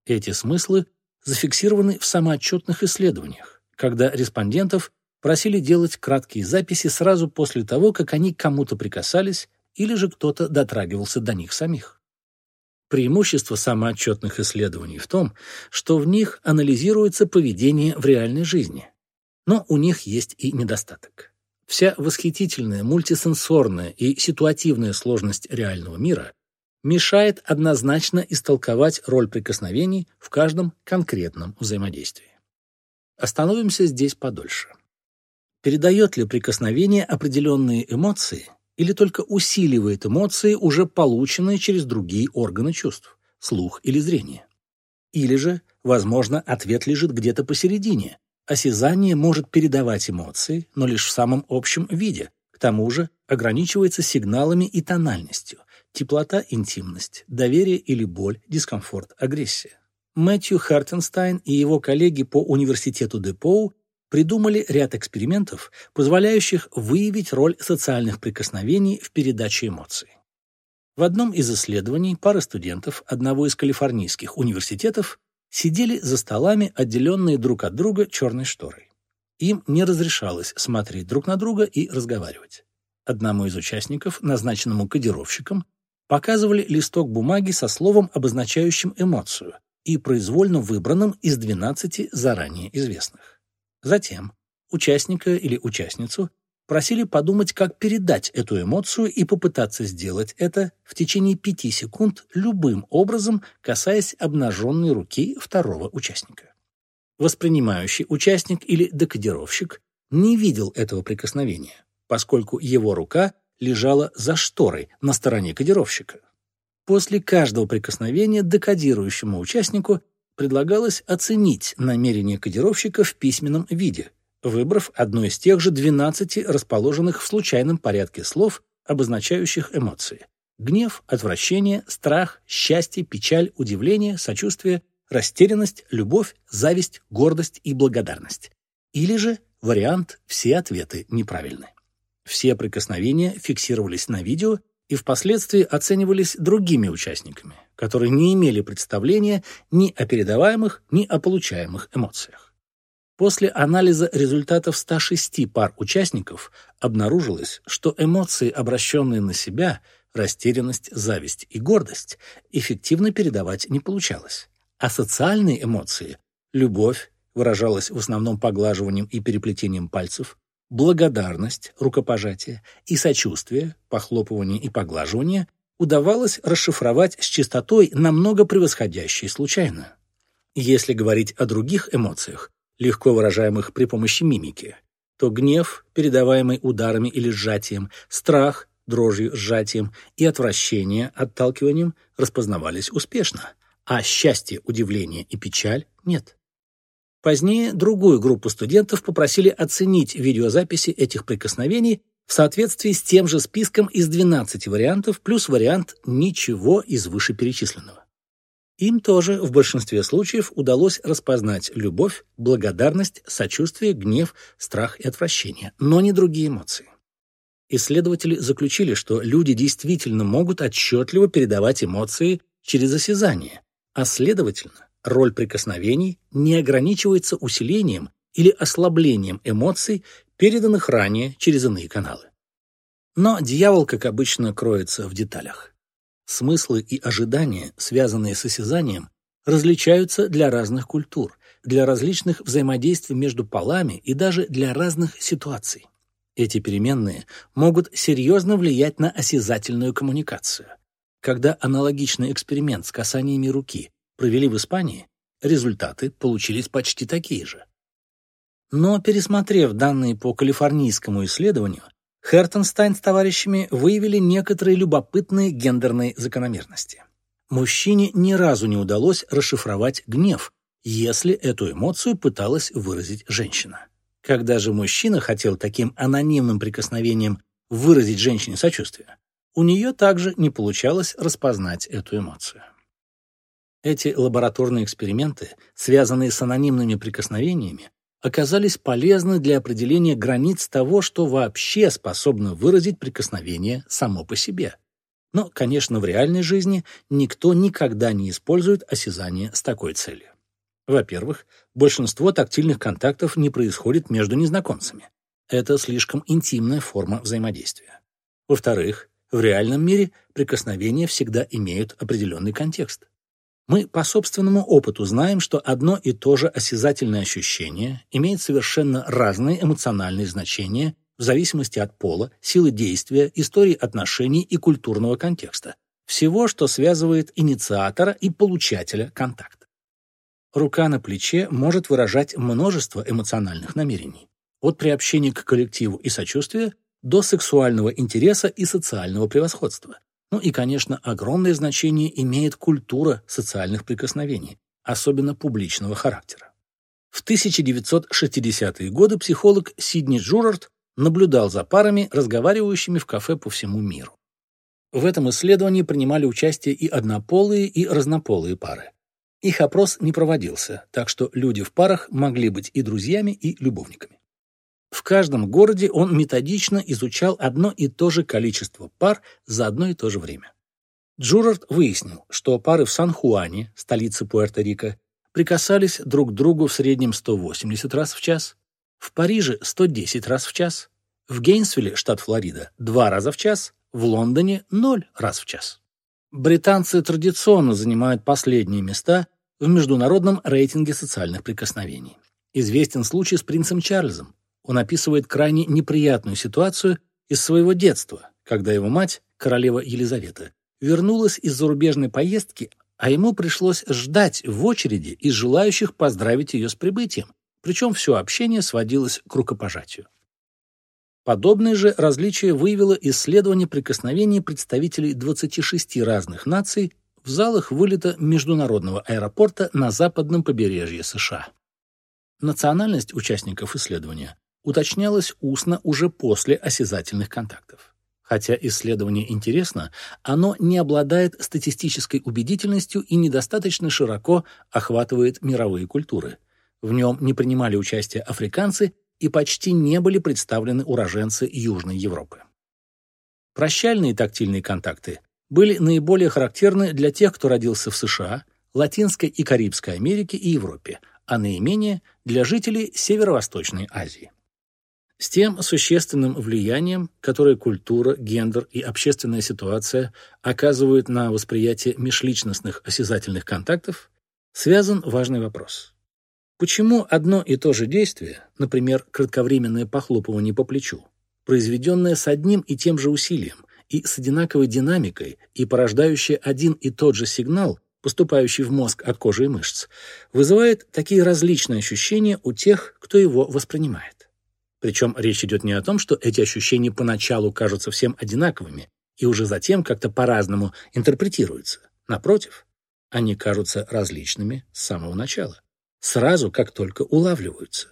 Эти смыслы зафиксированы в самоотчетных исследованиях, когда респондентов просили делать краткие записи сразу после того, как они кому-то прикасались или же кто-то дотрагивался до них самих. Преимущество самоотчетных исследований в том, что в них анализируется поведение в реальной жизни. Но у них есть и недостаток. Вся восхитительная мультисенсорная и ситуативная сложность реального мира мешает однозначно истолковать роль прикосновений в каждом конкретном взаимодействии. Остановимся здесь подольше. Передает ли прикосновение определенные эмоции или только усиливает эмоции, уже полученные через другие органы чувств, слух или зрение? Или же, возможно, ответ лежит где-то посередине. Осязание может передавать эмоции, но лишь в самом общем виде, к тому же ограничивается сигналами и тональностью, теплота, интимность, доверие или боль, дискомфорт, агрессия. Мэтью Хартенстайн и его коллеги по университету Депоу придумали ряд экспериментов, позволяющих выявить роль социальных прикосновений в передаче эмоций. В одном из исследований пара студентов одного из калифорнийских университетов сидели за столами, отделенные друг от друга черной шторой. Им не разрешалось смотреть друг на друга и разговаривать. Одному из участников, назначенному кодировщиком, показывали листок бумаги со словом, обозначающим эмоцию, и произвольно выбранным из 12 заранее известных. Затем участника или участницу просили подумать, как передать эту эмоцию и попытаться сделать это в течение пяти секунд любым образом, касаясь обнаженной руки второго участника. Воспринимающий участник или декодировщик не видел этого прикосновения, поскольку его рука лежала за шторой на стороне кодировщика. После каждого прикосновения декодирующему участнику предлагалось оценить намерение кодировщика в письменном виде, выбрав одно из тех же 12 расположенных в случайном порядке слов, обозначающих эмоции. Гнев, отвращение, страх, счастье, печаль, удивление, сочувствие, растерянность, любовь, зависть, гордость и благодарность. Или же вариант «все ответы неправильны». Все прикосновения фиксировались на видео и впоследствии оценивались другими участниками, которые не имели представления ни о передаваемых, ни о получаемых эмоциях. После анализа результатов 106 пар участников обнаружилось, что эмоции, обращенные на себя, растерянность, зависть и гордость, эффективно передавать не получалось. А социальные эмоции – любовь, выражалась в основном поглаживанием и переплетением пальцев, благодарность, рукопожатие и сочувствие, похлопывание и поглаживание удавалось расшифровать с частотой, намного превосходящей случайно. Если говорить о других эмоциях, легко выражаемых при помощи мимики, то гнев, передаваемый ударами или сжатием, страх, дрожью, сжатием и отвращение, отталкиванием распознавались успешно, а счастье, удивление и печаль – нет. Позднее другую группу студентов попросили оценить видеозаписи этих прикосновений в соответствии с тем же списком из 12 вариантов плюс вариант «ничего из вышеперечисленного». Им тоже в большинстве случаев удалось распознать любовь, благодарность, сочувствие, гнев, страх и отвращение, но не другие эмоции. Исследователи заключили, что люди действительно могут отчетливо передавать эмоции через осязание, а следовательно, роль прикосновений не ограничивается усилением или ослаблением эмоций, переданных ранее через иные каналы. Но дьявол, как обычно, кроется в деталях. Смыслы и ожидания, связанные с осязанием, различаются для разных культур, для различных взаимодействий между полами и даже для разных ситуаций. Эти переменные могут серьезно влиять на осязательную коммуникацию. Когда аналогичный эксперимент с касаниями руки провели в Испании, результаты получились почти такие же. Но, пересмотрев данные по калифорнийскому исследованию, Хертенстайн с товарищами выявили некоторые любопытные гендерные закономерности. Мужчине ни разу не удалось расшифровать гнев, если эту эмоцию пыталась выразить женщина. Когда же мужчина хотел таким анонимным прикосновением выразить женщине сочувствие, у нее также не получалось распознать эту эмоцию. Эти лабораторные эксперименты, связанные с анонимными прикосновениями, оказались полезны для определения границ того, что вообще способно выразить прикосновение само по себе. Но, конечно, в реальной жизни никто никогда не использует осязание с такой целью. Во-первых, большинство тактильных контактов не происходит между незнакомцами. Это слишком интимная форма взаимодействия. Во-вторых, в реальном мире прикосновения всегда имеют определенный контекст. Мы по собственному опыту знаем, что одно и то же осязательное ощущение имеет совершенно разные эмоциональные значения в зависимости от пола, силы действия, истории отношений и культурного контекста, всего, что связывает инициатора и получателя контакта. Рука на плече может выражать множество эмоциональных намерений, от приобщения к коллективу и сочувствия до сексуального интереса и социального превосходства. Ну и, конечно, огромное значение имеет культура социальных прикосновений, особенно публичного характера. В 1960-е годы психолог Сидни Джурард наблюдал за парами, разговаривающими в кафе по всему миру. В этом исследовании принимали участие и однополые, и разнополые пары. Их опрос не проводился, так что люди в парах могли быть и друзьями, и любовниками. В каждом городе он методично изучал одно и то же количество пар за одно и то же время. Джурард выяснил, что пары в Сан-Хуане, столице Пуэрто-Рико, прикасались друг к другу в среднем 180 раз в час, в Париже 110 раз в час, в Гейнсвилле, штат Флорида, 2 раза в час, в Лондоне 0 раз в час. Британцы традиционно занимают последние места в международном рейтинге социальных прикосновений. Известен случай с принцем Чарльзом. Он описывает крайне неприятную ситуацию из своего детства, когда его мать, королева Елизавета, вернулась из зарубежной поездки, а ему пришлось ждать в очереди из желающих поздравить ее с прибытием, причем все общение сводилось к рукопожатию. Подобные же различия выявило исследование прикосновений представителей 26 разных наций в залах вылета международного аэропорта на западном побережье США. Национальность участников исследования уточнялась устно уже после осязательных контактов. Хотя исследование интересно, оно не обладает статистической убедительностью и недостаточно широко охватывает мировые культуры. В нем не принимали участие африканцы и почти не были представлены уроженцы Южной Европы. Прощальные тактильные контакты были наиболее характерны для тех, кто родился в США, Латинской и Карибской Америке и Европе, а наименее для жителей Северо-Восточной Азии. С тем существенным влиянием, которое культура, гендер и общественная ситуация оказывают на восприятие межличностных осязательных контактов, связан важный вопрос. Почему одно и то же действие, например, кратковременное похлопывание по плечу, произведенное с одним и тем же усилием и с одинаковой динамикой и порождающее один и тот же сигнал, поступающий в мозг от кожи и мышц, вызывает такие различные ощущения у тех, кто его воспринимает? Причем речь идет не о том, что эти ощущения поначалу кажутся всем одинаковыми и уже затем как-то по-разному интерпретируются. Напротив, они кажутся различными с самого начала сразу, как только улавливаются.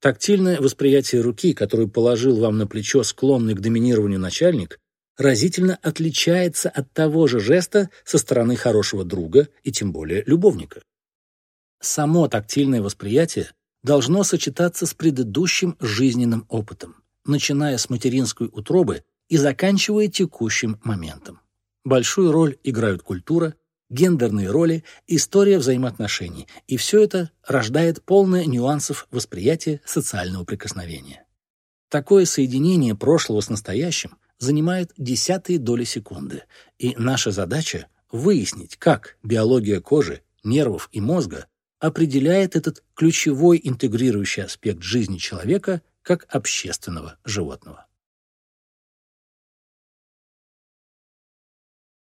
Тактильное восприятие руки, которую положил вам на плечо склонный к доминированию начальник, разительно отличается от того же жеста со стороны хорошего друга и тем более любовника. Само тактильное восприятие должно сочетаться с предыдущим жизненным опытом, начиная с материнской утробы и заканчивая текущим моментом. Большую роль играют культура, гендерные роли, история взаимоотношений, и все это рождает полное нюансов восприятия социального прикосновения. Такое соединение прошлого с настоящим занимает десятые доли секунды, и наша задача — выяснить, как биология кожи, нервов и мозга определяет этот ключевой интегрирующий аспект жизни человека как общественного животного.